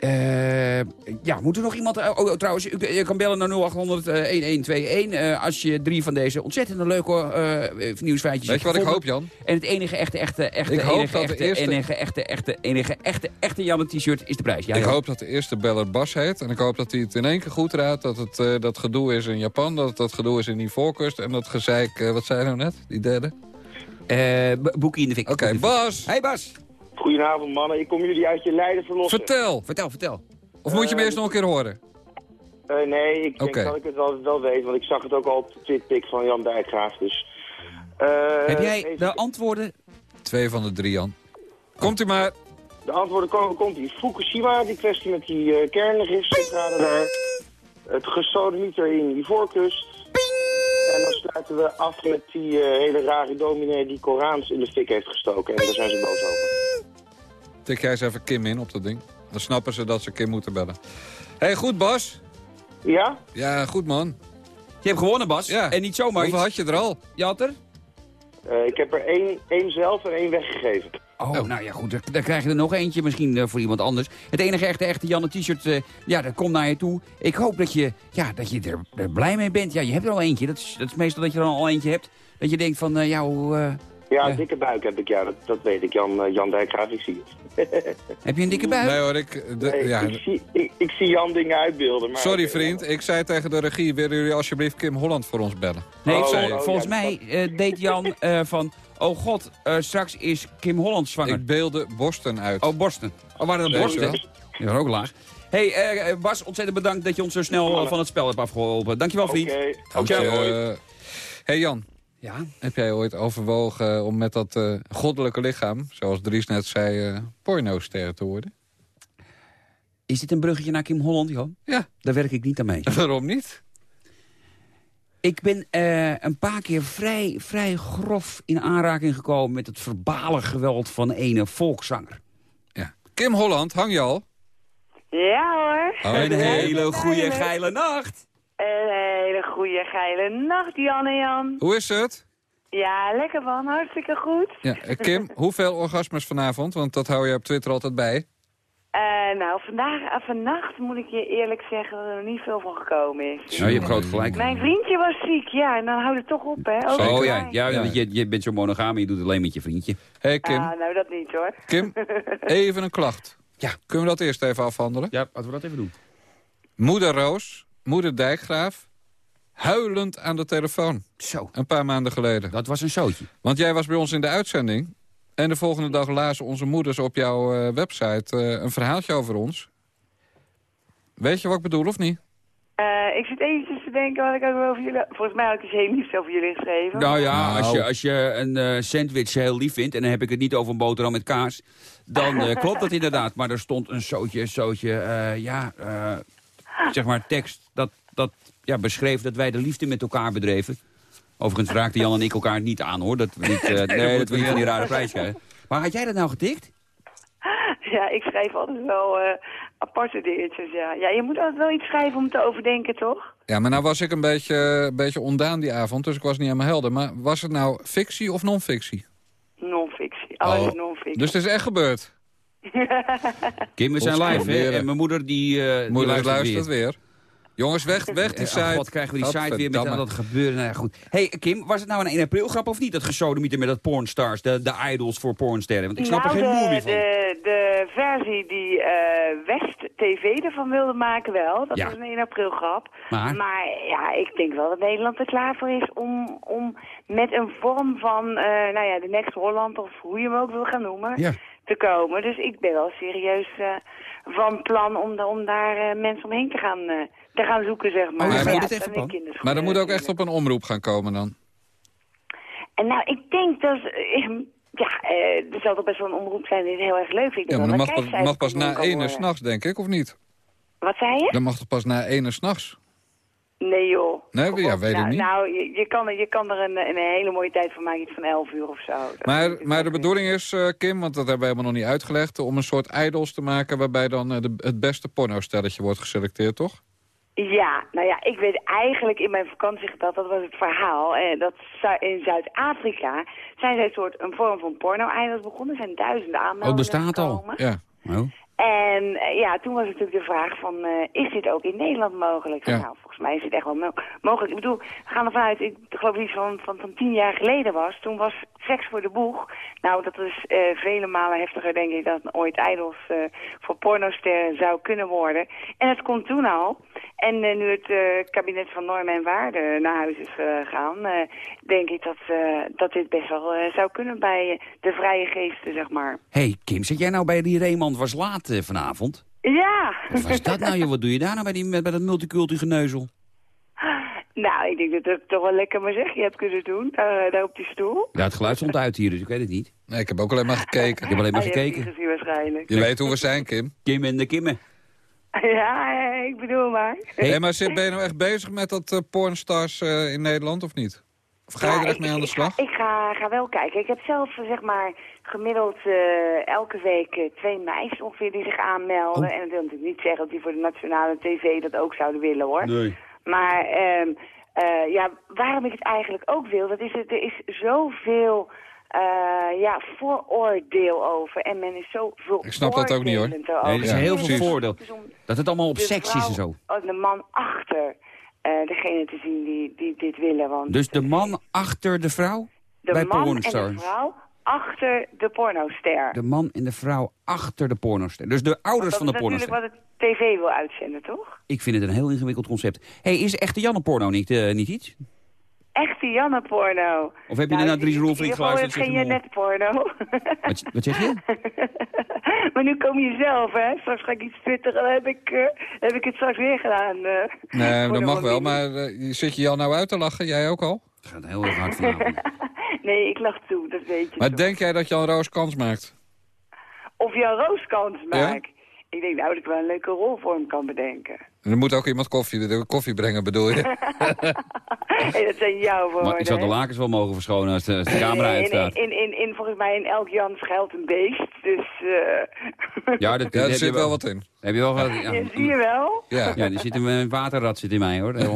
Eh, ja, moet er nog iemand... eh, oh, trouwens, u, je kan bellen naar 0800 eh, 1121 als je drie van deze ontzettende leuke eh nieuwsfeitjes Weet je wat ik hoop. Jan? En het enige echte, echte, echte, Ik hoop enige, dat de echte, eerste- enige, echte, echte, enige, echte, echte Janne t-shirt is de prijs. Ja, ik Jan. hoop dat de eerste beller Bas heet. En ik hoop dat hij het in één keer goed raadt. Dat het dat gedoe is in Japan. Dat het dat gedoe is in die voorkust. En dat gezeik... wat zei je nou net? Die derde? Eh, b- boekie in de fik. Oké. Bas! Hey Bas, Goedenavond mannen, ik kom jullie uit je lijden verlossen. Vertel! vertel, vertel. Of moet je me eerst nog een keer horen? Eh, nee, ik denk dat ik het wel, wel weet, want ik zag het ook al op de twitpic van Jan Dijkgraaf. Dus Eh, Heb jij even- de antwoorden? Twee van de drie, Jan. Komt u maar. De antwoorden komen, komt ie. Fukushima, die kwestie met die uh, kernregistercentrale daar. Het gesodemieter in Ivoorkust. En dan sluiten we af met die eh, hele rare dominee die Korans in de fik heeft gestoken. En daar zijn ze boos over. Tik jij eens even Kim in op dat ding. Dan snappen ze dat ze Kim moeten bellen. hey, goed Bas. Ja? Ja, goed man. Je hebt gewonnen, Bas. Ja. En niet zomaar Hoeveel iets. had je er al? Je had er? Eh, ik heb er één, één zelf en één weggegeven. Oh, nou ja, goed. Dan, dan krijg je er nog eentje misschien eh, voor iemand anders. Het enige echte, echte Janne t-shirt, eh, ja, dat komt naar je toe. Ik hoop dat je, ja, dat je er, er blij mee bent. Ja, je hebt er al eentje. Dat is, dat is meestal dat je er al eentje hebt. Dat je denkt van, eh, ja, hoe, eh, Ja, dikke buik heb ik, ja, dat, dat weet ik. Jan, Jan Dijkgraaf, ik zie het. heb je een dikke buik? Nee hoor, ik... De, Nee, ja, ik, zie, ik, ik zie Jan dingen uitbeelden. Maar sorry vriend, ik zei tegen de regie, willen jullie alsjeblieft Kim Holland voor ons bellen? Nee, Oh, vol- oh, volgens ja, mij eh, deed Jan eh, van... Oh god, eh, straks is Kim Holland zwanger. Ik beelde borsten uit. Oh, borsten. Oh, waren dat Nee, borsten? Die waren ook laag. hey, eh, Bas, ontzettend bedankt dat je ons zo snel van het spel hebt afgeholpen. Dankjewel, Oké, vriend. Ciao. je. hey Jan, Ja? heb jij ooit overwogen om met dat eh, goddelijke lichaam, zoals Dries net zei, eh pornoster te worden? Is dit een bruggetje naar Kim Holland, Jan? Ja. Daar werk ik niet aan mee. Waarom niet? Ik ben eh, een paar keer vrij, vrij grof in aanraking gekomen... met het verbale geweld van ene volkszanger. Ja. Kim Holland, hang je al? Ja hoor. een hele goede geile nacht. Een hele goede geile nacht, Jan en Jan. Hoe is het? Ja, lekker man. Hartstikke goed. Ja, eh, Kim, hoeveel orgasmes vanavond? Want dat hou je op Twitter altijd bij. Eh, nou, vandaag, eh, vannacht moet ik je eerlijk zeggen dat er nog niet veel van gekomen is. Nou, je hebt groot gelijk. Mijn vriendje was ziek, ja, en dan houdt het toch op, hè. Ook Oh ja, ja, Ja. Je, je bent zo monogaam en je doet het alleen met je vriendje. hey Kim, Ah, nou, dat niet hoor. Kim, even een klacht. Ja. Kunnen we dat eerst even afhandelen? Ja, laten we dat even doen. Moeder Roos, moeder Dijkgraaf, huilend aan de telefoon. Zo, Een paar maanden geleden. dat was een zootje. Want jij was bij ons in de uitzending. En de volgende dag lazen onze moeders op jouw eh, website eh, een verhaaltje over ons. Weet je wat ik bedoel, of niet? Eh, ik zit eventjes te denken wat ik ook over jullie... Volgens mij had ik iets heel liefs over jullie geschreven. Nou ja, Nou. Als, je, als je een eh, sandwich heel lief vindt... en dan heb ik het niet over een boterham met kaas... dan eh, klopt dat inderdaad. Maar er stond een zootje, zootje, eh, ja, eh, zeg maar tekst... dat, dat ja, beschreef dat wij de liefde met elkaar bedreven. Overigens raakte Jan en ik elkaar niet aan, hoor. Dat we niet, eh, nee, dat we niet van die rare prijs krijgen. Maar had jij dat nou getikt? Ja, ik schrijf altijd wel eh, aparte dingetjes, ja. Ja, je moet altijd wel iets schrijven om te overdenken, toch? Ja, maar nou was ik een beetje, een beetje ondaan die avond, dus ik was niet helemaal helder. Maar was het nou fictie of non-fictie? Non-fictie. Alles Oh. non-fictie. Dus het is echt gebeurd. Kim, we zijn live, hè? En mijn moeder die, eh die Moeder luistert luistert weer. weer. Jongens, weg, weg die Eh, site. oh god, krijgen we die site weer met dat gebeuren. Nou ja, goed. hey, Kim, was het nou een 1 april grap of niet? Dat gesodemieter met dat pornstars, de, de idols voor pornsterren. Want ik snap nou, er geen moe de, meer van. de, de versie die eh, West TV ervan wilde maken wel. Dat Ja. was een 1 april grap. Maar? ja, ik denk wel dat Nederland er klaar voor is om, om met een vorm van, eh, nou ja, de Next Holland of hoe je hem ook wil gaan noemen, Ja. Te komen. Dus ik ben wel serieus eh, van plan om, da- om daar eh, mensen omheen te gaan, eh, te gaan zoeken, zeg maar. Oh, gaat ja, dat plan? kinderschoenen Maar er moet ook echt op een omroep gaan komen dan. En nou, ik denk dat... ja, eh, er zal toch best wel een omroep zijn die het heel erg leuk vindt. Ja, maar dat dat mag, pas- mag na ene worden. s'nachts, denk ik, of niet? Wat zei je? Dat mag toch pas na ene s'nachts? Nee joh. Nee, ja, weet ik nou, niet. Nou, je, je, kan, er- je kan er een, een hele mooie tijd van maken, iets van 11 uur of zo. Dat Maar, maar de bedoeling is, eh, Kim, want dat hebben we helemaal nog niet uitgelegd... om een soort idols te maken waarbij dan eh, de, het beste pornostelletje wordt geselecteerd, toch? Ja, nou ja, ik weet eigenlijk in mijn vakantiegedacht, dat was het verhaal. Eh, dat in Zuid-Afrika zijn zij een soort een vorm van porno-idols begonnen. Er zijn duizenden aanmeldingen Oh, bestaat al. Ja. Oh. En eh, ja, toen was natuurlijk de vraag van, eh, is dit ook in Nederland mogelijk? Ja. Nou, volgens mij is het echt wel mo- mogelijk. Ik bedoel, we gaan ervan uit, ik geloof iets van, van, van tien jaar geleden was. Toen was seks voor de boeg. Nou, dat is eh, vele malen heftiger, denk ik, dan ooit idols voor pornosterren zou kunnen worden. En het komt toen al. En nu het kabinet van normen en waarden naar huis is gegaan, denk ik dat, dat dit best wel zou kunnen bij de vrije geesten, zeg maar. hey, Kim, zit jij nou bij die Reeman was laat eh, vanavond? Ja! Wat was dat nou, joh? Wat doe je daar nou bij, die, met, bij dat multiculti geneuzel? Nou, ik denk dat ik toch wel lekker mijn zegje heb kunnen doen, daar, daar op die stoel. Ja, het geluid stond uit hier, dus ik weet het niet. Nee, ik heb ook alleen maar gekeken. Ik heb alleen maar Ah, je hebt gekeken. die gezien waarschijnlijk. Je weet hoe we zijn, Kim. Kim en de Kimme. Ja, ik bedoel maar. Hey, maar zit- ben je nou echt bezig met dat eh, pornstars eh, in Nederland of niet? Of ga je Ja, er echt ik- mee aan de ik slag? Ga, ik ga, ga wel kijken. Ik heb zelf eh, zeg maar gemiddeld eh, elke week eh, twee meisjes ongeveer die zich aanmelden. Oh. En dat wil natuurlijk niet zeggen dat die voor de nationale tv dat ook zouden willen hoor. Nee. Maar ehm, eh, ja, waarom ik het eigenlijk ook wil, dat is het, er is zoveel eh, ja, vooroordeel over. En men is zo veel Ik snap dat ook niet, hoor. oordelend erover. Nee, er is Ja, heel precies. veel voordeel. Om Dat het allemaal op seks is en zo. oh, De man achter eh, degene te zien die, die dit willen. Want Dus de man achter de vrouw? de bij man en de vrouw achter de pornoster. De man en de vrouw achter de pornoster. Dus de ouders van dat de is natuurlijk pornoster. wat het tv wil uitzenden, toch? Ik vind het een heel ingewikkeld concept. hey, is echte Janne porno niet, eh, niet iets? Echte Janne-porno. Of heb je er Dries in Roelvink geluisterd, geen? Janet-porno. Wat, wat zeg je? maar nu kom je zelf, hè? Straks ga ik iets twitteren, dan heb ik, eh, heb ik het straks weer gedaan. eh, Nee, dat mag wel, maar eh, zit je Jan nou uit te lachen? Jij ook al? Het gaat heel erg hard vanavond. Nee, ik lach toe, dat weet je Maar toch. denk jij dat Jan Roos kans maakt? Of Jan Roos kans Ja? Ik denk nou dat ik wel een leuke rol voor hem kan bedenken. Er moet ook iemand koffie, de koffie brengen, bedoel je? hey, dat zijn jouw woorden. Maar ik zou de lakens wel mogen verschonen als de, als de camera Nee, uitstaat. in, in, in, in, volgens mij in elk Jan schuilt een beest. Dus eh Ja, dat, Ja, er zit wel wat in. Heb je wel gehad? Ja, ja, zie je wel. Ja. Ja, er zit een eh, waterrat zit in mij hoor, eh, 100%.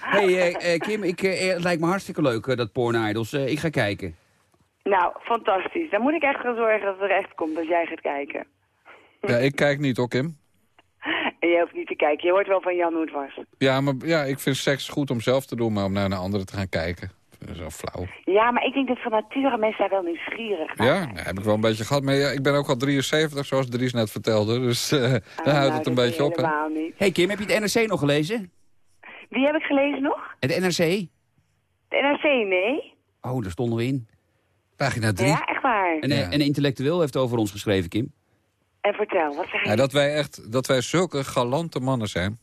hey, eh, eh, Kim, ik, eh, het lijkt me hartstikke leuk, eh, dat Porn Idols. Eh, ik ga kijken. Nou, fantastisch. Dan moet ik echt gaan zorgen dat het er echt komt als jij gaat kijken. Ja, ik kijk niet hoor, Kim. En jij hoeft niet te kijken. Je hoort wel van Jan hoe het was. Ja, maar ja, ik vind seks goed om zelf te doen, maar om naar een andere te gaan kijken. Dat is wel flauw. Ja, maar ik denk dat van nature mensen daar wel nieuwsgierig naar Ja, zijn. nou, heb ik wel een beetje gehad. Maar ja, ik ben ook al 73, zoals Dries net vertelde. Dus eh daar Ah, houdt nou, het een dat beetje op. Hè? Helemaal niet. hey Kim, heb je het NRC nog gelezen? Wie heb ik gelezen nog? Het NRC? De NRC, nee. Oh, daar stonden we in. Pagina 3. Ja, echt waar. En, eh, Ja. en een intellectueel heeft over ons geschreven, Kim. En vertel, wat zeg je? Ja, dat wij echt dat wij zulke galante mannen zijn.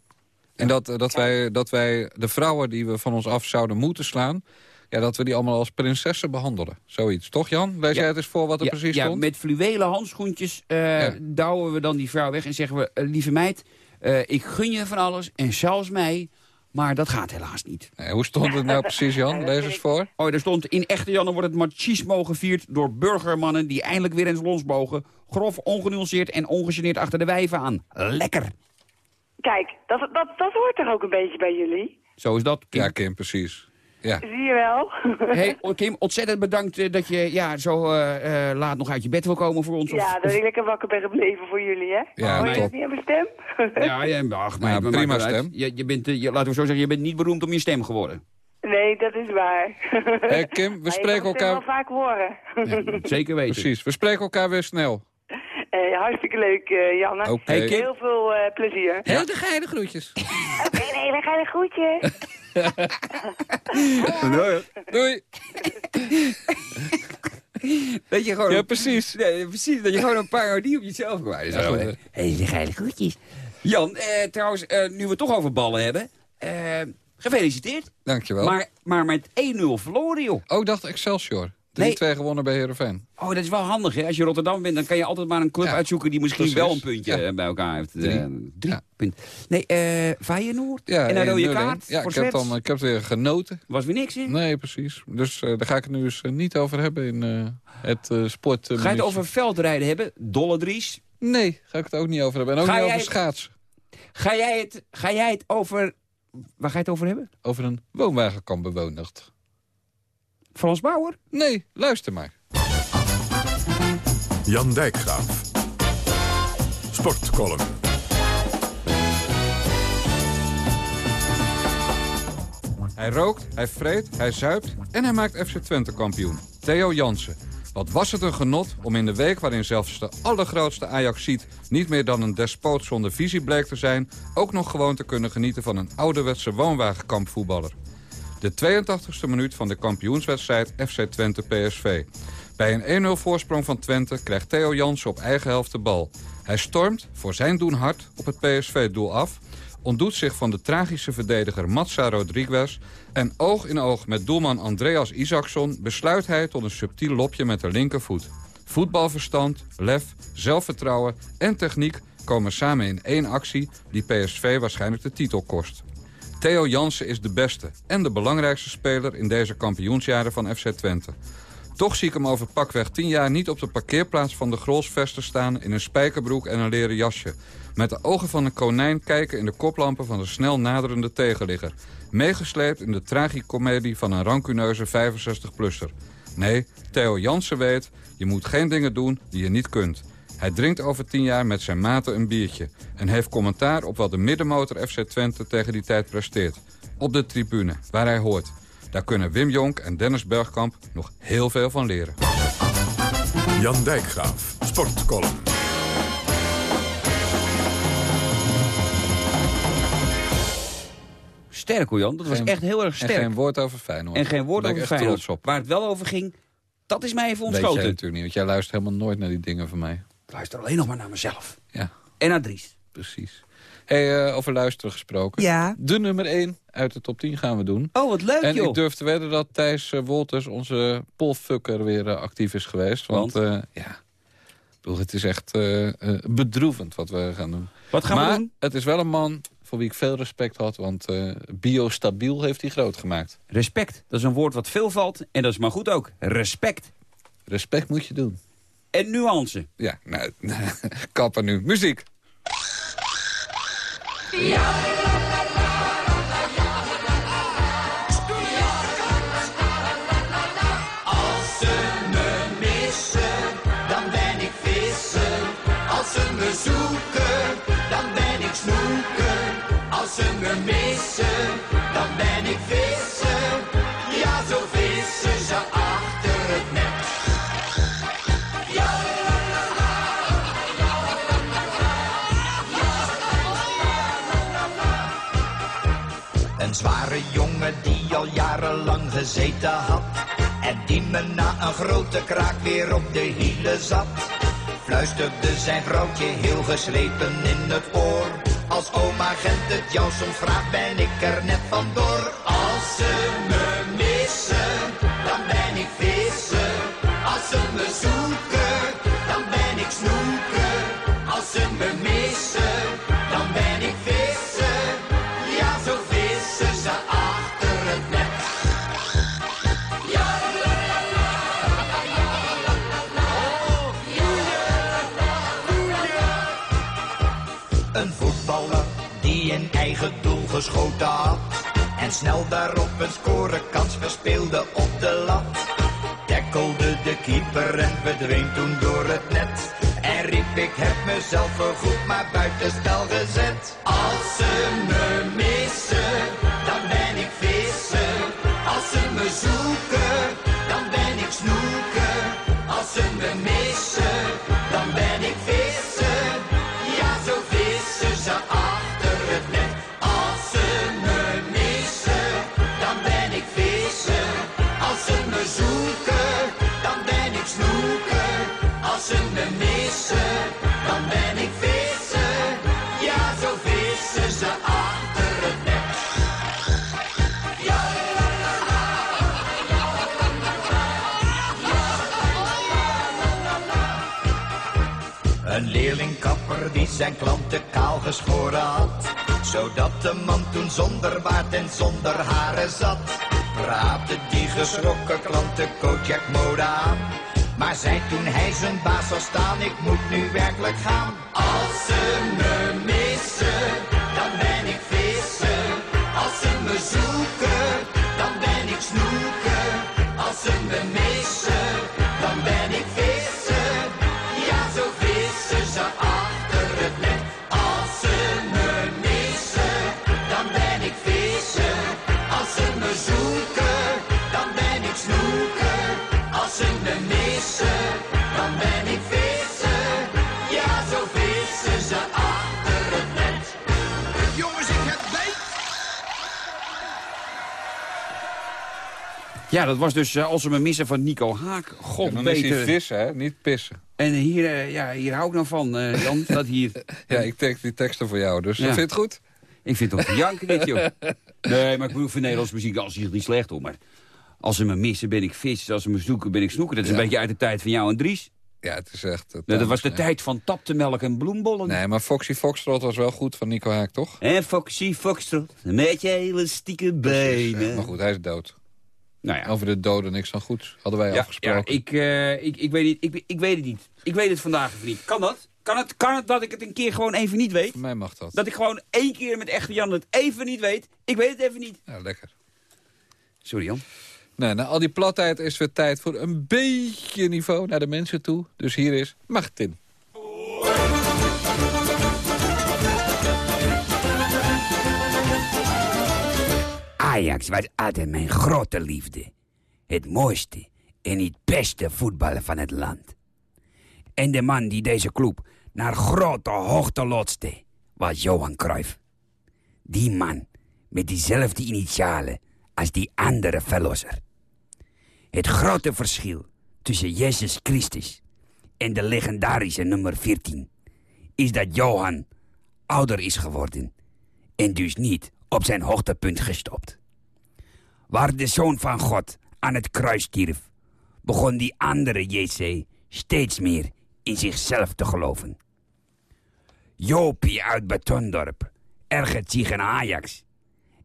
En dat, eh, dat, wij, dat wij de vrouwen die we van ons af zouden moeten slaan... Ja, dat we die allemaal als prinsessen behandelen. Zoiets. Toch, Jan? Lees Ja. jij het eens voor wat er ja, precies ja, stond? met fluwelen handschoentjes eh Ja. douwen we dan die vrouw weg en zeggen we... eh, lieve meid, eh, ik gun je van alles en zelfs mij, maar dat gaat helaas niet. Nee, hoe stond het nou precies, Jan? Lees eens voor. Oh, er stond in echte Janne wordt het machismo gevierd door burgermannen... die eindelijk weer eens losbogen. Grof, ongenuanceerd en ongegeneerd achter de wijven aan. Lekker. Kijk, dat, dat, dat hoort toch ook een beetje bij jullie? Zo is dat, Kim. Ja, Kim, precies. Ja. Zie je wel? Hey, Kim, ontzettend bedankt eh, dat je ja, zo eh, eh, laat nog uit je bed wil komen voor ons. Of- ja, dat of- ik lekker wakker ben gebleven voor jullie, hè? Ja, Hoor je top. dat niet aan mijn stem? Ja, ja, ach, maar Ja, maar prima stem. Je, je bent, je, laten we zo zeggen, je bent niet beroemd om je stem geworden. nee, dat is waar. Hey, Kim, we Maar je spreken het wel elkaar... vaak horen. Zeker weten. Precies, we spreken elkaar weer snel. Eh, hartstikke leuk, eh, Janne. Hey. Heel veel eh, plezier. Heel de geile groetjes. Oké, nee, we gaan een groetje. Doei. Dat je gewoon... Ja, precies. Nee, precies, dat je gewoon een parodie op jezelf kwijt is. Hé, de geile groetjes. Jan, eh, trouwens, eh, nu we het toch over ballen hebben... eh, gefeliciteerd. Dankjewel. Maar, maar met 1-0 verloren, joh. Oh, ik dacht Excelsior. 3-2 Nee. gewonnen bij Heerenveen. Oh, dat is wel handig, hè? Als je Rotterdam bent, dan kan je altijd maar een club Ja, uitzoeken... die misschien precies. wel een puntje Ja. eh, bij elkaar heeft. Eh, Drie. drie Ja. punten. Nee, eh Feyenoord. Ja, en een rode 1-0. kaart Ja, ik heb, dan, ik heb weer genoten. Was weer niks, hè? Nee, precies. Dus eh, daar ga ik het nu eens eh, niet over hebben in eh, het eh sport. eh, Ga je het over veldrijden hebben? Dolle Dries? Nee, ga ik het ook niet over hebben. En ook Ga niet over het- schaatsen. Ga jij het, ga jij het over... Waar ga je het over hebben? Over een woonwagenkamp bewonigd. Frans Bauer? Nee, luister maar. Jan Dijkgraaf. Sportcolumn. Hij rookt, hij vreet, hij zuipt en hij maakt FC Twente kampioen. Theo Jansen. Wat was het een genot om in de week waarin zelfs de allergrootste Ajaxiet... niet meer dan een despoot zonder visie bleek te zijn... ook nog gewoon te kunnen genieten van een ouderwetse woonwagenkampvoetballer. De 82e minuut van de kampioenswedstrijd FC Twente-PSV. Bij een 1-0 voorsprong van Twente krijgt Theo Jansen op eigen helft de bal. Hij stormt, voor zijn doen hard, op het PSV-doel af... ontdoet zich van de tragische verdediger Matsa Rodriguez... en oog in oog met doelman Andreas Isaacson... besluit hij tot een subtiel lopje met de linkervoet. Voetbalverstand, lef, zelfvertrouwen en techniek komen samen in één actie... die PSV waarschijnlijk de titel kost. Theo Jansen is de beste en de belangrijkste speler in deze kampioensjaren van FC Twente. Toch zie ik hem over pakweg 10 jaar niet op de parkeerplaats van de Grolsvesten staan... in een spijkerbroek en een leren jasje. Met de ogen van een konijn kijken in de koplampen van de snel naderende tegenligger. Meegesleept in de tragicomedie van een rancuneuze 65-plusser. Nee, Theo Jansen weet, je moet geen dingen doen die je niet kunt. Hij drinkt over 10 jaar met zijn maten een biertje... en heeft commentaar op wat de middenmotor FC Twente tegen die tijd presteert. Op de tribune, waar hij hoort. Daar kunnen Wim Jonk en Dennis Bergkamp nog heel veel van leren. Jan Dijkgraaf, Sportcolumn. Sterk hoor Jan, dat was Geen- echt heel erg sterk. En geen woord over Feyenoord. En geen woord over Feyenoord. Waar het wel over ging, dat is mij even Weet jij ontschoten. natuurlijk niet, want jij luistert helemaal nooit naar die dingen van mij. Ik luister alleen nog maar naar mezelf. Ja, En naar Dries. precies. Hey, eh, over luisteren gesproken. Ja. De nummer 1 uit de top 10 gaan we doen. Oh, wat leuk En joh. ik durf te wedden dat Thijs eh, Wolters, onze polfucker, weer eh, actief is geweest. Want, Want? ja, ik bedoel, het is echt bedroevend wat we gaan doen. Wat gaan maar we doen? het is wel een man voor wie ik veel respect had. Want biostabiel heeft hij groot gemaakt. Respect, dat is een woord wat veel valt. En dat is maar goed ook. Respect. Respect moet je doen. En nuance. Ja, nou, kappen nu. Muziek. Als ze me missen, dan ben ik vissen. Als ze me zoeken, dan ben ik snoeken. Als ze me missen, dan ben ik vissen. Die al jarenlang gezeten had. En die me na een grote kraak weer op de hielen zat. Fluisterde zijn vrouwtje heel geslepen in het oor. Als oma Gent het jou soms vraagt, ben ik er net vandoor. Als ze me geschoten had. En snel daarop een scorekans verspeelde op de lat. Tackelde de keeper en verdween toen door het net. En riep ik heb mezelf voorgoed maar buitenspel gezet. Als ze me missen, dan ben ik vissen. Als ze me zoeken, dan ben ik snoeken. Als ze me missen, Als ze me missen, dan ben ik vissen. Ja, zo vissen ze achter het net. Ja, Een leerlingkapper die zijn klanten kaal geschoren had. Zodat de man toen zonder baard en zonder haren zat. Praatte die geschrokken klanten Kojak mode aan. Maar zei toen hij zijn baas zou staan, ik moet nu werkelijk gaan. Als me Ja, dat was dus eh, als ze me missen van Nico Haak. God En dan is hij beter. vissen, hè? niet pissen. En hier, eh, ja, hier hou ik nou van, eh, Jan. dat hier. Ja, ik tekst die teksten voor jou, dus Ja. vind je het goed? Ik vind het toch janken dit, joh. Nee, maar ik bedoel, voor Nederlandse muziek als zich niet slecht, hoor. Maar als ze me missen, ben ik vis. Als ze me zoeken, ben ik snoeken. Dat is Ja. een beetje uit de tijd van jou en Dries. Ja, het is echt... het- dat was de ja. tijd van taptemelk en bloembollen. Nee, maar Foxy Foxtrot was wel goed van Nico Haak, toch? En Foxy Foxtrot, met je elastieke benen. ja, maar goed, hij is dood. Nou ja, Over de doden niks dan goed, hadden wij ja, ja afgesproken. ik, eh, ik, ik, weet niet, ik, ik weet het niet. Ik weet het vandaag even niet. Kan dat? Kan het, kan het dat ik het een keer gewoon even niet weet? Voor mij mag dat. Dat ik gewoon één keer met echte Jan het even niet weet? Ik weet het even niet. Ja, lekker. Sorry Jan. Nee, na al die platheid is weer tijd voor een beetje niveau naar de mensen toe. Dus hier is Martin. Ajax was altijd mijn grote liefde. Het mooiste en het beste voetballen van het land. En de man die deze club naar grote hoogte lotste, was Johan Cruijff. Die man met diezelfde initialen als die andere verlosser. Het grote verschil tussen Jezus Christus en de legendarische nummer 14 is dat Johan ouder is geworden en dus niet op zijn hoogtepunt gestopt. Waar de Zoon van God aan het kruis stierf, begon die andere JC steeds meer in zichzelf te geloven. Jopie uit Betondorp ergert zich aan Ajax.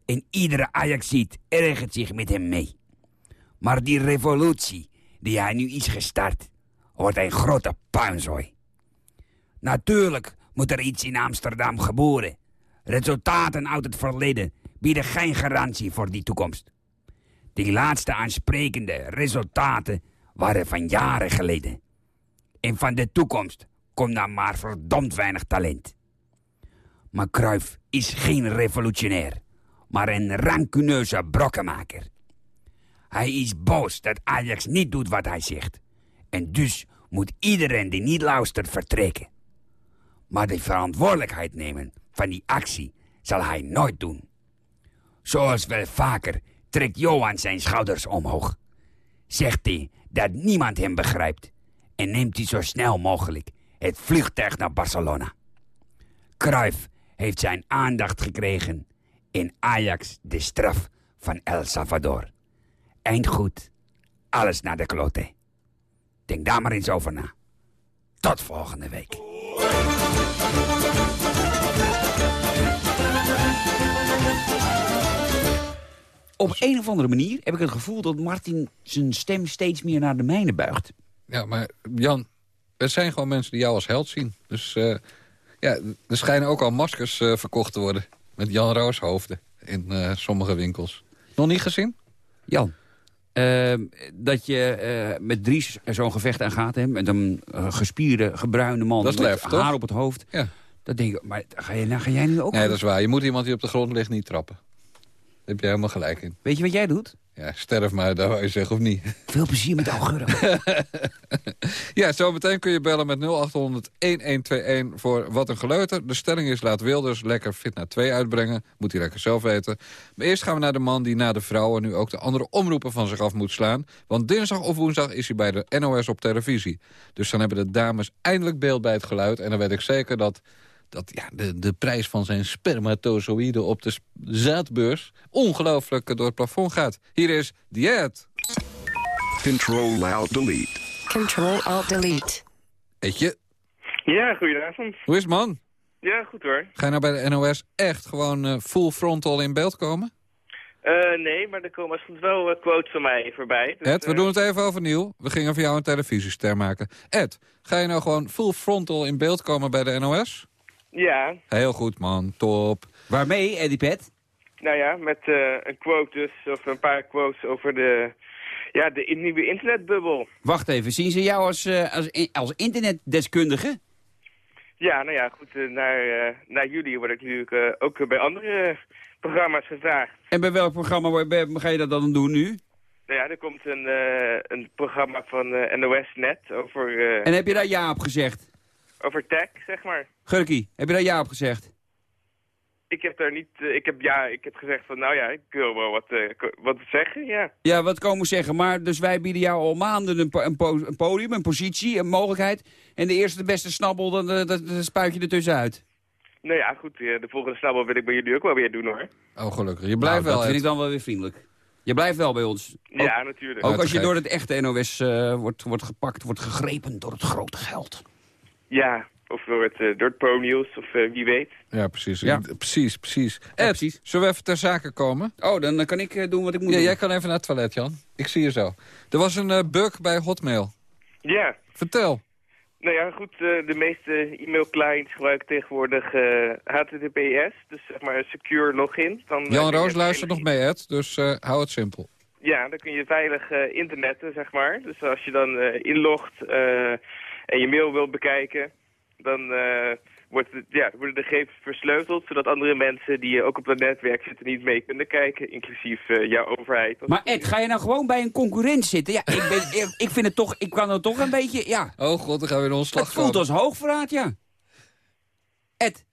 En iedere Ajaxiet ergert zich met hem mee. Maar die revolutie die hij nu is gestart, wordt een grote puinzooi. Natuurlijk moet er iets in Amsterdam geboren. Resultaten uit het verleden bieden geen garantie voor die toekomst. Die laatste aansprekende resultaten waren van jaren geleden. En van de toekomst komt dan maar verdomd weinig talent. Maar Cruyff is geen revolutionair, maar een rancuneuze brokkenmaker. Hij is boos dat Ajax niet doet wat hij zegt. En dus moet iedereen die niet luistert vertrekken. Maar de verantwoordelijkheid nemen van die actie zal hij nooit doen. Zoals wel vaker trekt Johan zijn schouders omhoog. Zegt hij dat niemand hem begrijpt en neemt hij zo snel mogelijk het vliegtuig naar Barcelona. Cruyff heeft zijn aandacht gekregen in Ajax de straf van El Salvador. Eind goed, alles naar de klote. Denk daar maar eens over na. Tot volgende week. Op een of andere manier heb ik het gevoel dat Martin zijn stem steeds meer naar de mijne buigt. Ja, maar Jan, er zijn gewoon mensen die jou als held zien. Dus eh, ja, er schijnen ook al maskers eh, verkocht te worden. Met Jan Rooshoofden in eh, sommige winkels. Nog niet gezien? Jan, ehm, dat je met Dries zo'n gevecht aangaat, hè, met een gespierde, gebruinde man Dat met lef, haar op het hoofd. Ja. Dat denk ik, maar ga, je, nou, ga jij nu ook? Nee, dat is waar. Je moet iemand die op de grond ligt niet trappen. Heb je helemaal gelijk in. Weet je wat jij doet? Ja, sterf maar, daar wou je zeggen, of niet? Veel plezier met augurk. Ja, zometeen kun je bellen met 0800-1121 voor Wat een Geleuter. De stelling is laat Wilders lekker Fit naar 2 uitbrengen. Moet hij lekker zelf weten. Maar eerst gaan we naar de man die na de vrouwen nu ook de andere omroepen van zich af moet slaan. Want dinsdag of woensdag is hij bij de NOS op televisie. Dus dan hebben de dames eindelijk beeld bij het geluid. En dan weet ik zeker dat, dat ja, de, de prijs van zijn spermatozoïden op de zaadbeurs... ongelooflijk door het plafond gaat. Hier is Diet. Control Alt Delete. Control Alt Delete. Eetje, Ja, goedenavond. hoe is het man? Ja, goed hoor. Ga je nou bij de NOS echt gewoon eh, full frontal in beeld komen? Eh, nee, maar er komen soms wel eh, quotes van mij voorbij. Dus, Ed, we doen het even overnieuw. We gingen voor jou een televisiester maken. Ed, ga je nou gewoon full frontal in beeld komen bij de NOS? Ja, Heel goed man, top. Waarmee, Eddie Pet? nou ja, met eh, een quote dus, of een paar quotes over de, ja, de nieuwe internetbubbel. Wacht even, zien ze jou als, eh, als, als internetdeskundige? Ja, nou ja, goed, eh, naar, naar jullie word ik natuurlijk ook bij andere programma's gevraagd. En bij welk programma ga je dat dan doen nu? Nou ja, er komt een, een programma van NOS Net over, En heb je daar ja op gezegd? Over tech, zeg maar. Gurkie, heb je daar ja op gezegd? Ik heb daar niet, eh, ik heb ja, ik heb gezegd van, nou ja, ik wil wel wat, eh, wat zeggen, ja. Ja, wat komen zeggen. Maar dus wij bieden jou al maanden een, po- een, po- een podium, een positie, een mogelijkheid. En de eerste de beste snabbel, dan, dan, dan spuit je er tussenuit. Nou ja, goed, eh, de volgende snabbel wil ik bij jullie ook wel weer doen hoor. Oh, gelukkig. Je blijft Nou, wel, dat vind ik dan wel weer vriendelijk. Je blijft wel bij ons. Ook, Ja, natuurlijk. ook als je door het echte NOS eh, wordt, wordt gepakt, wordt gegrepen door het grote geld. Ja, of door het, uh, door het of uh, wie weet. Ja, precies. Ja. Precies, precies. Ed, Ja, precies. zullen we even ter zake komen? Oh, dan eh, kan ik eh, doen wat ik moet Ja, doen. jij kan even naar het toilet, Jan. Ik zie je zo. Er was een eh, bug bij Hotmail. Ja, Vertel. nou ja, goed, eh, de meeste e-mail-clients gebruiken tegenwoordig eh, HTTPS, dus zeg maar een secure login. Dan, eh, Jan Roos luistert nog mee, Ed. Dus eh, hou het simpel. Ja, dan kun je veilig eh, internetten, zeg maar. Dus als je dan eh, inlogt eh, en je mail wilt bekijken, dan eh, wordt het, ja, worden de gegevens versleuteld, zodat andere mensen die eh, ook op het netwerk zitten niet mee kunnen kijken, inclusief eh, jouw overheid. Maar Ed, ga je nou gewoon bij een concurrent zitten? Ja, ik, ben, ik, ik vind het toch, ik kan het toch een beetje, ja. Oh god, dan gaan we in ontslag Het voelt komen. als hoogverraad, ja. Ed,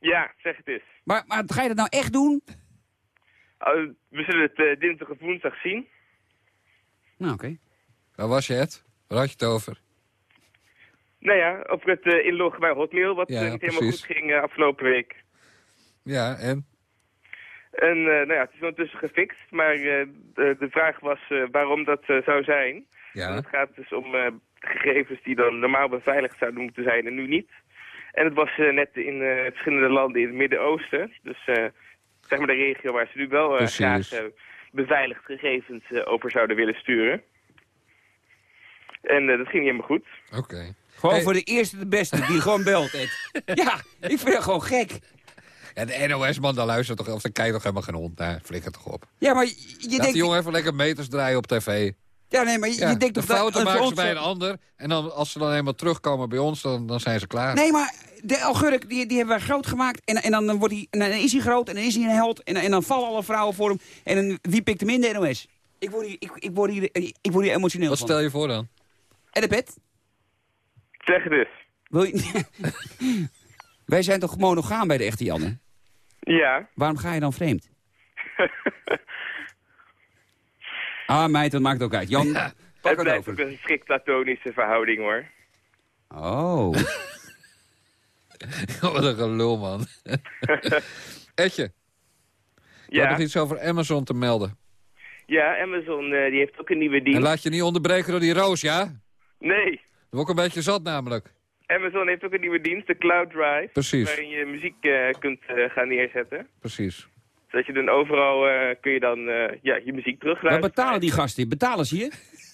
Ja, zeg het eens. maar, maar ga je dat nou echt doen? Uh, we zullen het uh, dinsdag of woensdag zien. Nou, oké. Okay. Waar was je, Ed? Waar had je het over? Nou ja, over het uh, inloggen bij Hotmail, wat ja, niet helemaal goed ging uh, afgelopen week. Ja, en? En nou ja, het is ondertussen gefixt, maar de, de, vraag was waarom dat zou zijn. Ja. En het gaat dus om gegevens die dan normaal beveiligd zouden moeten zijn en nu niet. En het was net in verschillende landen in het Midden-Oosten, dus zeg maar de regio waar ze nu wel graag beveiligd gegevens over zouden willen sturen. En dat ging niet helemaal goed. Oké. Okay. Gewoon hey. voor de eerste de beste, die gewoon belt, Ed. ja, ik vind het gewoon gek. Ja, de NOS-man, daar luistert toch, of daar kijkt toch helemaal geen hond naar. Flikker toch op. Ja, maar je Laat denkt... die jongen even lekker meters draaien op tv. Ja, nee, maar je, ja, je denkt toch de fouten dat... maken ze bij een ander. En dan, als ze dan eenmaal terugkomen bij ons, dan, dan zijn ze klaar. Nee, maar de Algurk, die, die hebben wij groot gemaakt. En, en, dan, wordt hij, en dan is hij groot en dan is hij een held. En, en dan vallen alle vrouwen voor hem. En dan, wie pikt hem in de NOS? Ik word hier, ik, ik word hier, ik word hier emotioneel Wat van. stel je voor dan? En de pet? Zeg het dus. Wil je... Wij zijn toch monogaam bij de echte Janne? Ja. Waarom ga je dan vreemd? ah, meid, dat maakt ook uit. Jan, ja. pak het blijft over. ook een strikt platonische verhouding, hoor. Oh. Wat een gelul, man. Etje. Je ja. nog iets over Amazon te melden. Ja, Amazon uh, die heeft ook een nieuwe dienst. En laat je niet onderbreken door die roos, ja? Nee. Dat word ik een beetje zat namelijk. Amazon heeft ook een nieuwe dienst, de Cloud Drive. Precies. Waarin je muziek uh, kunt uh, gaan neerzetten. Precies. Zodat je dan overal uh, kun je dan ja, je muziek terugluisteren. Wat betalen die gasten? Betalen ze je?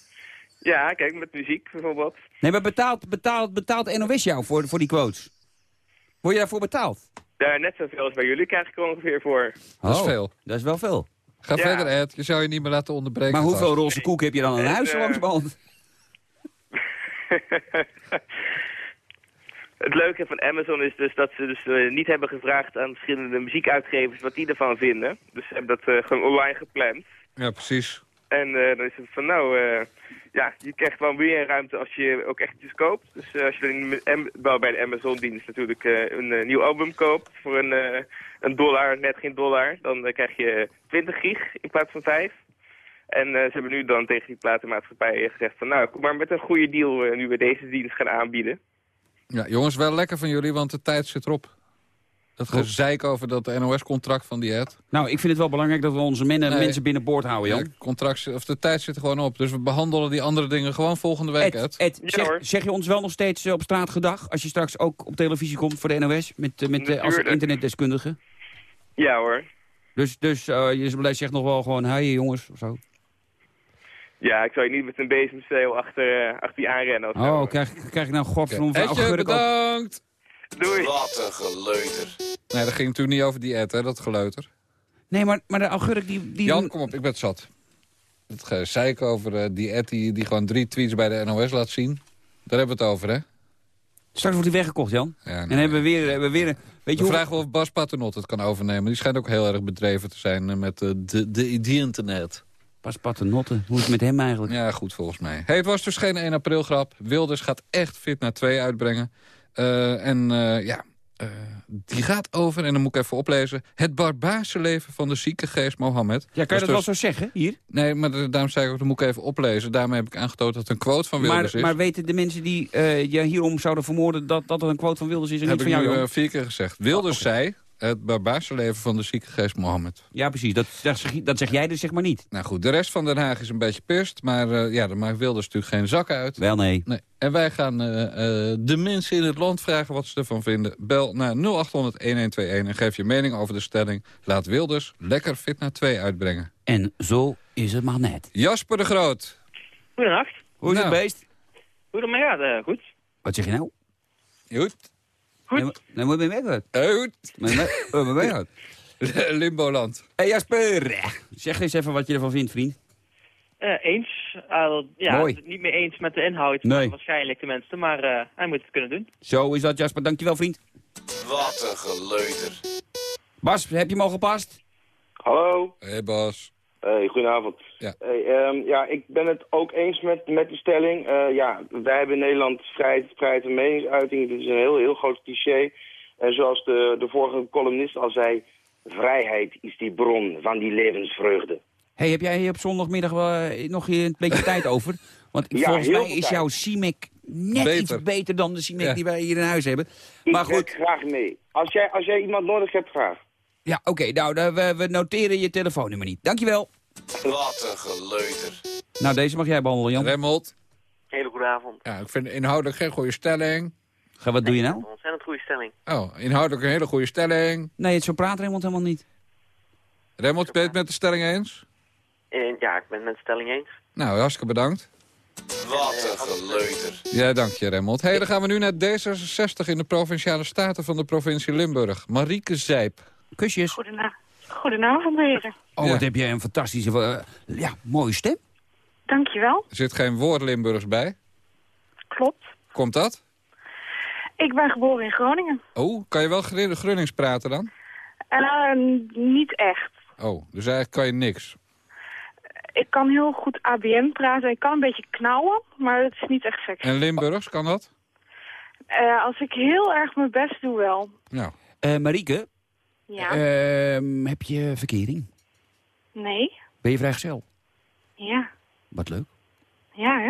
Ja, kijk, met muziek bijvoorbeeld. Nee, maar betaalt, betaalt, betaalt NOS jou voor, voor die quotes? Word je daarvoor betaald? Ja, net zoveel als bij jullie krijg ik er ongeveer voor. Oh, dat is veel. Dat is wel veel. Ga ja. verder, Ed. Je zou je niet meer laten onderbreken. Maar hoeveel roze koek heb je dan in huis uh... Het leuke van Amazon is dus dat ze dus uh, niet hebben gevraagd aan verschillende muziekuitgevers wat die ervan vinden. Dus ze hebben dat uh, gewoon online gepland. Ja, precies. En uh, dan is het van nou, ja, je krijgt wel meer ruimte als je ook echt iets koopt. Dus als je dan wel bij de Amazon-dienst natuurlijk een nieuw album koopt voor een, een dollar, net geen dollar, dan krijg je 20 gig in plaats van 5. En uh, ze hebben nu dan tegen die platenmaatschappij gezegd van... nou, kom maar met een goede deal uh, nu we deze dienst gaan aanbieden. Ja, jongens, wel lekker van jullie, want de tijd zit erop. Dat gezeik over dat NOS-contract van die ad. Nou, ik vind het wel belangrijk dat we onze men nee. mensen binnenboord houden, Jan. Ja, contract, of de tijd zit er gewoon op. Dus we behandelen die andere dingen gewoon volgende week, Ed, Ed. Ed ja, zeg, zeg, je ons wel nog steeds uh, op straat gedag... als je straks ook op televisie komt voor de NOS... met, met, als internetdeskundige? Ja, hoor. Dus, dus je zegt nog wel gewoon, hi jongens, of zo? Ja, ik zou je niet met een bezemsteel achter, uh, achter je aanrennen. Of oh, zo. krijg, krijg ik nou godverdomme van Etje, bedankt! Doei! Wat een geleuter. Nee, dat ging natuurlijk niet over die ad, hè, dat geleuter. Nee, maar, maar de augurk die... die Jan, kom op, ik ben zat. Het gezeik over uh, die ad die, die gewoon drie tweets bij de NOS laat zien. Daar hebben we het over, hè? Straks wordt hij weggekocht, Jan. Ja, nee, en hebben we weer... Hebben we weer weet we je vragen of Bas Paternot het kan overnemen. Die schijnt ook heel erg bedreven te zijn met uh, de, de, de internet. Pas paternotte. Hoe is het met hem eigenlijk? Ja, goed volgens mij. Hey, het was dus geen 1 april grap. Wilders gaat echt Fit naar 2 uitbrengen. Uh, en uh, ja, uh, die gaat over, en dan moet ik even oplezen... het barbaarse leven van de zieke geest Mohammed. Ja, kan je dat wel dus- zo zeggen, hier? Nee, maar da- daarom zei ik ook, dat moet ik even oplezen. Daarmee heb ik aangetoond dat het een quote van Wilders Maar, is. maar weten de mensen die eh, je hierom zouden vermoorden... dat dat er een quote van Wilders is en heb niet ik van nu jou, eh, Jan? vier keer gezegd. Wilders zei het barbaarse leven van de zieke geest Mohammed. Ja, precies. Dat, dat, zeg, dat zeg jij dus zeg maar niet. Nou goed, de rest van Den Haag is een beetje pist. Maar eh, ja, daar maakt Wilders natuurlijk geen zak uit. Wel, nee. Nee. En wij gaan eh, eh, de mensen in het land vragen wat ze ervan vinden. Bel naar 0800-1121 en geef je mening over de stelling. Laat Wilders lekker fit naar 2 uitbrengen. En zo is het maar net. Jasper de Groot. Goedenacht. Hoe is Nou. het beest? Hoe gaat? eh, goed. Wat zeg je nou? Goed. Goed. Dan moet je mee weg. Goed. Oh, mee weg. Limboland. Hé hey Jasper, zeg eens even wat je ervan vindt, vriend. Eh, eens. Eh, ja, Mooi. niet meer eens met de inhoud. Nee. van Waarschijnlijk de mensen, maar eh, hij moet het kunnen doen. Zo is dat, Jasper. Dankjewel, vriend. Wat een geleuter. Bas, heb je hem al gepast? Hallo. Hé hey Bas. Hey, goedenavond. Ja. Hey, ehm, ja, ik ben het ook eens met, met die stelling. Eh, ja, wij hebben in Nederland vrijheid, vrijheid van meningsuiting. Dit is een heel, heel groot cliché. En zoals de, de vorige columnist al zei... vrijheid is die bron van die levensvreugde. hey, heb jij op zondagmiddag wel, eh, nog hier een beetje tijd over? Want Ja, volgens mij is tijd. jouw CIMEC net Beter. iets beter dan de CIMEC Ja. die wij hier in huis hebben. Ik Maar werk goed, graag mee. Als jij, als jij iemand nodig hebt, graag. Ja, oké, nou, dan- we, we noteren je telefoonnummer niet. Dankjewel. Wat een geleuter. Nou, deze mag jij behandelen, Jan. Remmelt. Hele goede avond. Ja, ik vind inhoudelijk geen goede stelling. Ga, wat doe je nou? Een ontzettend goede stelling. Oh, inhoudelijk een hele goede stelling. Nee, het zo praat Raymond helemaal niet. Remmelt, ben je het met de stelling eens? ja, ik ben het met de stelling eens. Nou, hartstikke bedankt. Wat een geleuter. Ja, dank je, Remmelt. Hey, dan gaan we nu naar D66 in de Provinciale Staten van de provincie Limburg. Marieke Zijp. Kusjes. Goedena Goedenavond, heren. Oh, Ja. wat heb jij een fantastische, eh, ja, mooie stem. Dankjewel. Er zit geen woord Limburgs bij. Klopt. Komt dat? Ik ben geboren in Groningen. Oh, kan je wel Gr- Grunnings praten dan? Eh, niet echt. Oh, dus eigenlijk kan je niks. Ik kan heel goed ABN praten. Ik kan een beetje knauwen, maar het is niet echt sexy. En Limburgs, kan dat? Eh, als ik heel erg mijn best doe wel. Nou, Eh Marieke, Ja. ehm, heb je verkering? nee. Ben je vrijgezel? Ja. Wat leuk. Ja, hè?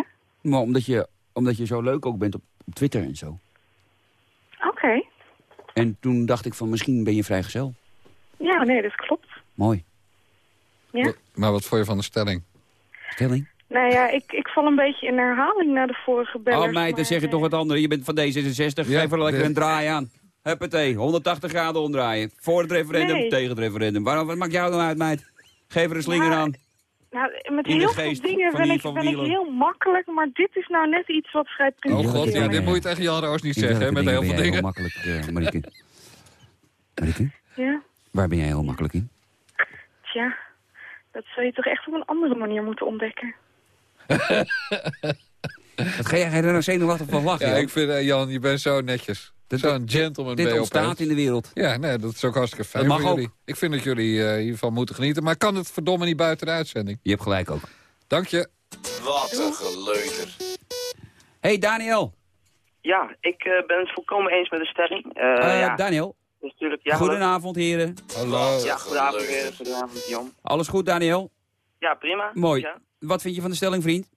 Maar omdat je, omdat je zo leuk ook bent op, op Twitter en zo. Oké. En toen dacht ik van misschien ben je vrijgezel. Ja, nee, dat klopt. Mooi. Ja. maar wat vond je van de stelling? Stelling. Nou ja, ik, ik val een beetje in herhaling naar de vorige bellers. Oh meid, dan zeg je eh, toch wat anders. Je bent van D66, Ja, geef er lekker een draai aan. Huppatee, 180 graden omdraaien. Voor het referendum, Nee. tegen het referendum. Waarom, wat maakt jou nou uit, meid? Geef er een slinger Maar- aan. Nou, met In de heel geest veel dingen van ben, ik, ben ik heel makkelijk, maar dit is nou net iets wat vrij Oh god, ja, ja, dit moet je tegen Jan Roos niet zeggen, hè, met heel ben veel jij dingen. heel makkelijk, eh Marieke? Marieke, Ja, waar ben jij heel makkelijk in? tja. Dat zou je toch echt op een andere manier moeten ontdekken. Wat ga jij er nou zenuwachtig van lachen? Ja, joh? ik vind, eh, Jan, je bent zo netjes. Dat- Zo'n gentleman ben Dit ontstaat in de wereld. Ja, nee, dat is ook hartstikke fijn Dat mag voor ook. jullie. Ik vind dat jullie eh, hiervan moeten genieten. Maar kan het verdomme niet buiten de uitzending? Je hebt gelijk ook. Dank je. Wat een geleuter. hey, Daniel. Ja, ik eh, ben het volkomen eens met de stelling. Eh, Eh, ja, Daniel. dus natuurlijk, ja, Goedenavond, heren. Hallo. Ja, goedenavond. Goedenavond, Jan. Alles goed, Daniel? Ja, prima. Mooi. Ja. Wat vind je van de stelling, vriend?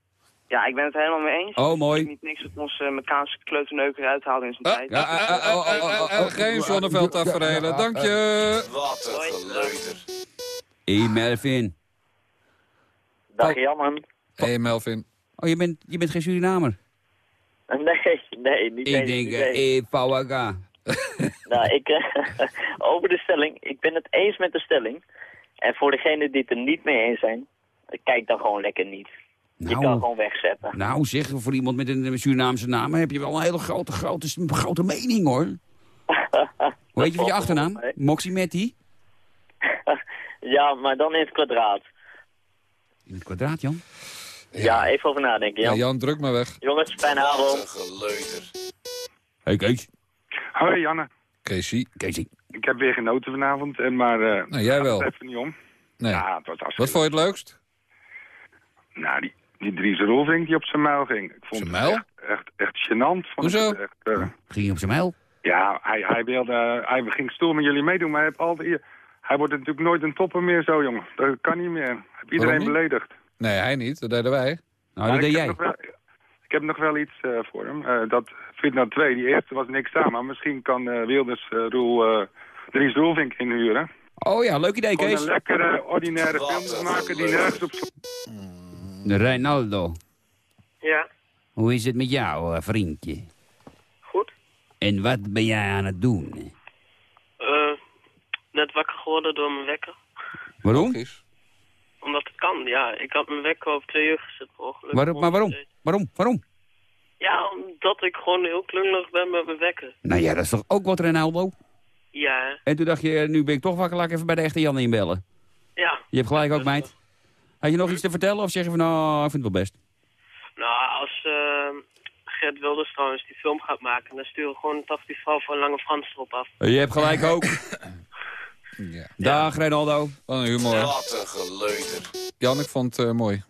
Ja, ik ben het helemaal mee eens. Oh, mooi. Ik niet niks wat onze uh, Mekaanse kleuterneuker uithaalde in zijn Ah, tijd. Ja, ah, ah, ah, ah, Geen zonneveldtaferelen, dank je. Wat een geleuter. Hey, Melvin. Dag Jan. Hé Melvin. Oh, je bent, je bent geen Surinamer? Nee, nee, niet Ik eens. denk, eh, eh, Pauwaga. Nou, ik, eh, over de stelling. Ik ben het eens met de stelling. En voor degenen die het er niet mee eens zijn, kijk dan gewoon lekker niet. Je Nou. kan gewoon wegzetten. Nou, zeg, voor iemand met een Surinaamse naam heb je wel een hele grote, grote, grote mening, hoor. Hoe heet je van je achternaam? Moximetti? ja, maar dan in het kwadraat. In het kwadraat, Jan. Ja, even over nadenken, Ja, Jan. Jan, druk maar weg. Jongens, fijne avond. geleuter. Hey, Kees. Hoi Janne, Casey. Casey. ik heb weer genoten vanavond, en maar eh Nou, jij wel. even niet om. Nee. Ja, het was Wat vond je het leukst? Nou, die, die Dries Rolving die op zijn muil ging. Ik vond Zijn het muil? Echt, echt, echt gênant. Vond Hoezo? Ik het echt, eh, Ging je op zijn mijl? Ja, hij, hij, wilde, hij ging stoer met jullie meedoen, maar hij, heeft altijd, hij wordt natuurlijk nooit een topper meer zo, jongen. Dat kan niet meer. Heb iedereen niet? beledigd. Nee, hij niet. Dat deden wij. Nou, dat deed ik jij. heb nog wel- Ik heb nog wel iets eh, voor hem. Eh, dat Fitna 2, die eerste was niks aan, maar misschien kan eh, Wilders Roel, eh, Dries Roelvink inhuren. Oh ja, leuk idee, Gewoon Kees. een lekkere, ordinaire film maken die nergens op... Reinaldo, Ja, hoe is het met jou, eh, vriendje? Goed. En wat ben jij aan het doen? eh, net wakker geworden door mijn wekker. Waarom? Omdat het kan, ja. Ik had mijn wekker op twee uur gezet per ongeluk. Waarom? Maar waarom? Waarom? Waarom? Ja, omdat ik gewoon heel klungelig ben met mijn wekker. Nou ja, dat is toch ook wat, Reinaldo? Ja? En toen dacht je, nu ben ik toch wakker, laat ik even bij de echte Jan inbellen. ja. Je hebt gelijk ook, meid. Had je nog iets te vertellen of zeg je van, nou, ik vind het wel best? Nou, als eh Gert Wilders trouwens die film gaat maken, dan sturen we gewoon toch die vrouw van Lange Frans erop af. Je hebt gelijk ook. Dag, Reinaldo. Wat een humor. Wat een geleuter. Jan, ik vond het eh, mooi.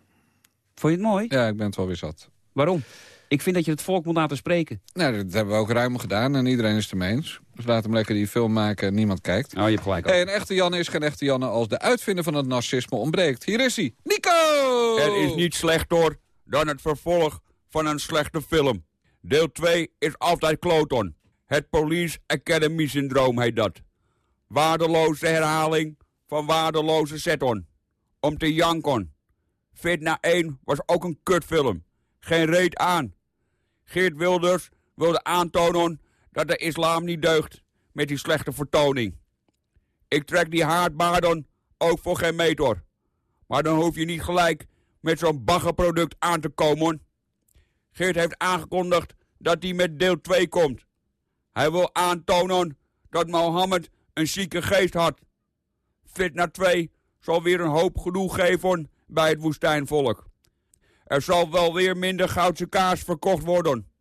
Vond je het mooi? Ja, ik ben het wel weer zat. Waarom? Ik vind dat je het volk moet laten spreken. Nou, dat hebben we ook ruim gedaan en iedereen is het ermee eens. Dus laat hem lekker die film maken en niemand kijkt. Oh, je hebt gelijk. Hey, een echte Jan is geen echte Janne als de uitvinder van het narcisme ontbreekt. Hier is hij, Nico! Er is niets slechter dan het vervolg van een slechte film. Deel 2 is altijd kloton. Het Police Academy syndroom heet dat. Waardeloze herhaling van waardeloze zeton. Om te janken. Fitna 1 was ook een kutfilm. Geen reet aan. Geert Wilders wilde aantonen dat de islam niet deugt met die slechte vertoning. Ik trek die haardbaarden ook voor geen meter. Maar dan hoef je niet gelijk met zo'n baggerproduct aan te komen. Geert heeft aangekondigd dat hij met deel 2 komt. Hij wil aantonen dat Mohammed een zieke geest had. Fitna 2 zal weer een hoop gedoe geven bij het woestijnvolk. Er zal wel weer minder goudse kaas verkocht worden.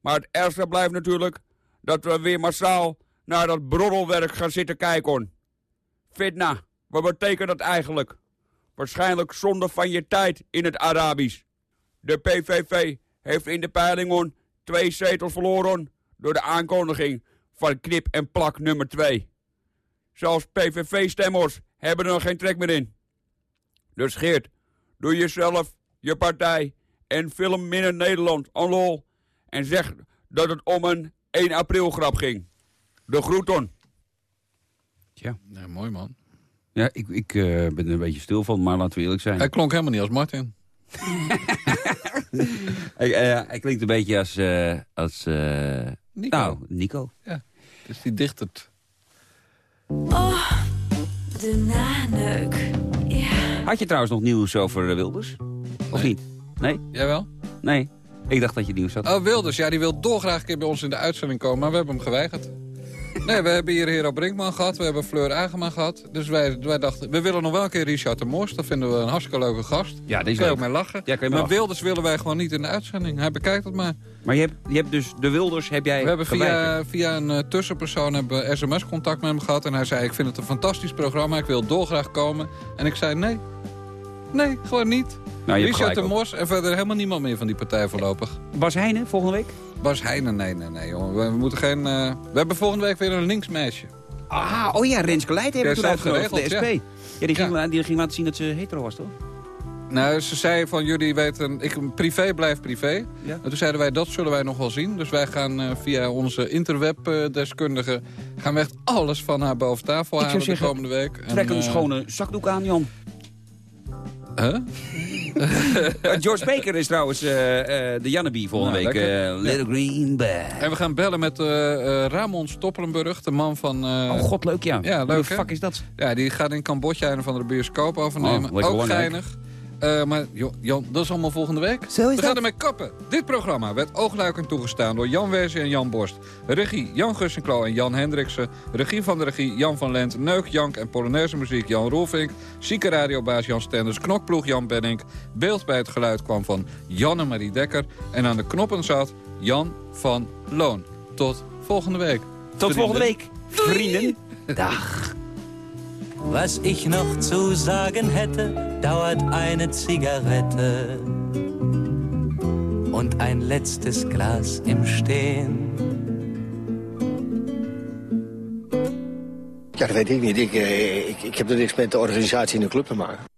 Maar het ergste blijft natuurlijk dat we weer massaal naar dat broddelwerk gaan zitten kijken. Fitna, wat betekent dat eigenlijk? Waarschijnlijk zonde van je tijd in het Arabisch. De PVV heeft in de peilingen twee zetels verloren door de aankondiging van knip en plak nummer 2. Zelfs PVV-stemmers hebben er geen trek meer in. Dus Geert, doe jezelf, je partij en film Minder Nederland een lol en zeg dat het om een 1 april grap ging. De groeten. Ja. Nee, mooi man. Ja, ik, ik eh, ben er een beetje stil van, maar laten we eerlijk zijn. Hij klonk helemaal niet als Martin. Hij, eh, hij klinkt een beetje als... eh, als eh, Nico. Nou, Nico. Ja, dus die dicht het. Oh, de naneuk. Ja. Had je trouwens nog nieuws over Wilders? Of niet? Nee? Jij wel? Nee. Ik dacht dat je nieuws had. Oh, Wilders, ja, die wil dolgraag een keer bij ons in de uitzending komen, maar we hebben hem geweigerd. Nee, we hebben hier Hero Brinkman gehad, we hebben Fleur Agema gehad. Dus wij, wij dachten, we willen nog wel een keer Richard de Mos. Dat vinden we een hartstikke leuke gast. Ja, die Kun je ook mee lachen. Ja, maar lachen. Wilders willen wij gewoon niet in de uitzending. Hij bekijkt het maar. Maar je hebt, je hebt dus de Wilders heb jij We hebben via, via een eh, tussenpersoon hebben sms-contact met hem gehad. En hij zei, ik vind het een fantastisch programma. Ik wil dolgraag komen. En ik zei, nee. Nee, gewoon niet. Nou, Richard de Mos en verder helemaal niemand meer van die partij voorlopig. Bas Heijnen volgende week? Bas Heijnen, nee, nee, nee, jongen. We, we moeten geen... eh, We hebben volgende week weer een linksmeisje. Ah, oh ja, Renske Leijt hebben we toen uitgenodigd, de SP. Ja, die, ging, die ging laten zien dat ze hetero was, toch? Nou, ze zei van jullie weten, ik, privé blijft privé. Ja. En toen zeiden wij, dat zullen wij nog wel zien. Dus wij gaan eh, via onze interwebdeskundige... gaan we echt alles van haar boven tafel Ik halen zeggen, de komende week. En, Trek een eh, schone zakdoek aan, Jan. Huh? George Baker is trouwens eh, eh, de Janneby volgende Nou, week. eh, Little Green Bag. En we gaan bellen met Ramon Stoppelenburg, de man van... Oh god, leuk ja. Ja, Hoe leuk hè? fuck is dat? Ja, die gaat in Cambodja een van de bioscoop overnemen. Oh, Ook geinig. Eh, maar Jan, dat is allemaal volgende week. Zo is We gaan ermee kappen. Dit programma werd oogluikend toegestaan door Jan Wezen en Jan Borst. Regie Jan Gussenklo en Jan Hendriksen. Regie van de regie Jan van Lent. Neuk, Jank en Polonaise muziek Jan Roelvink. Zieke radiobaas Jan Stenders. Knokploeg Jan Benning. Beeld bij het geluid kwam van Janne-Marie Dekker. En aan de knoppen zat Jan van Loon. Tot volgende week. Tot Vrienden. volgende week, vrienden. Dag. Was ich noch zu sagen hätte, dauert eine Zigarette und ein letztes Glas im Stehen. Ja, dat weet ik niet. Ik, eh, ik, ik heb er niks met de organisatie in de club te maken.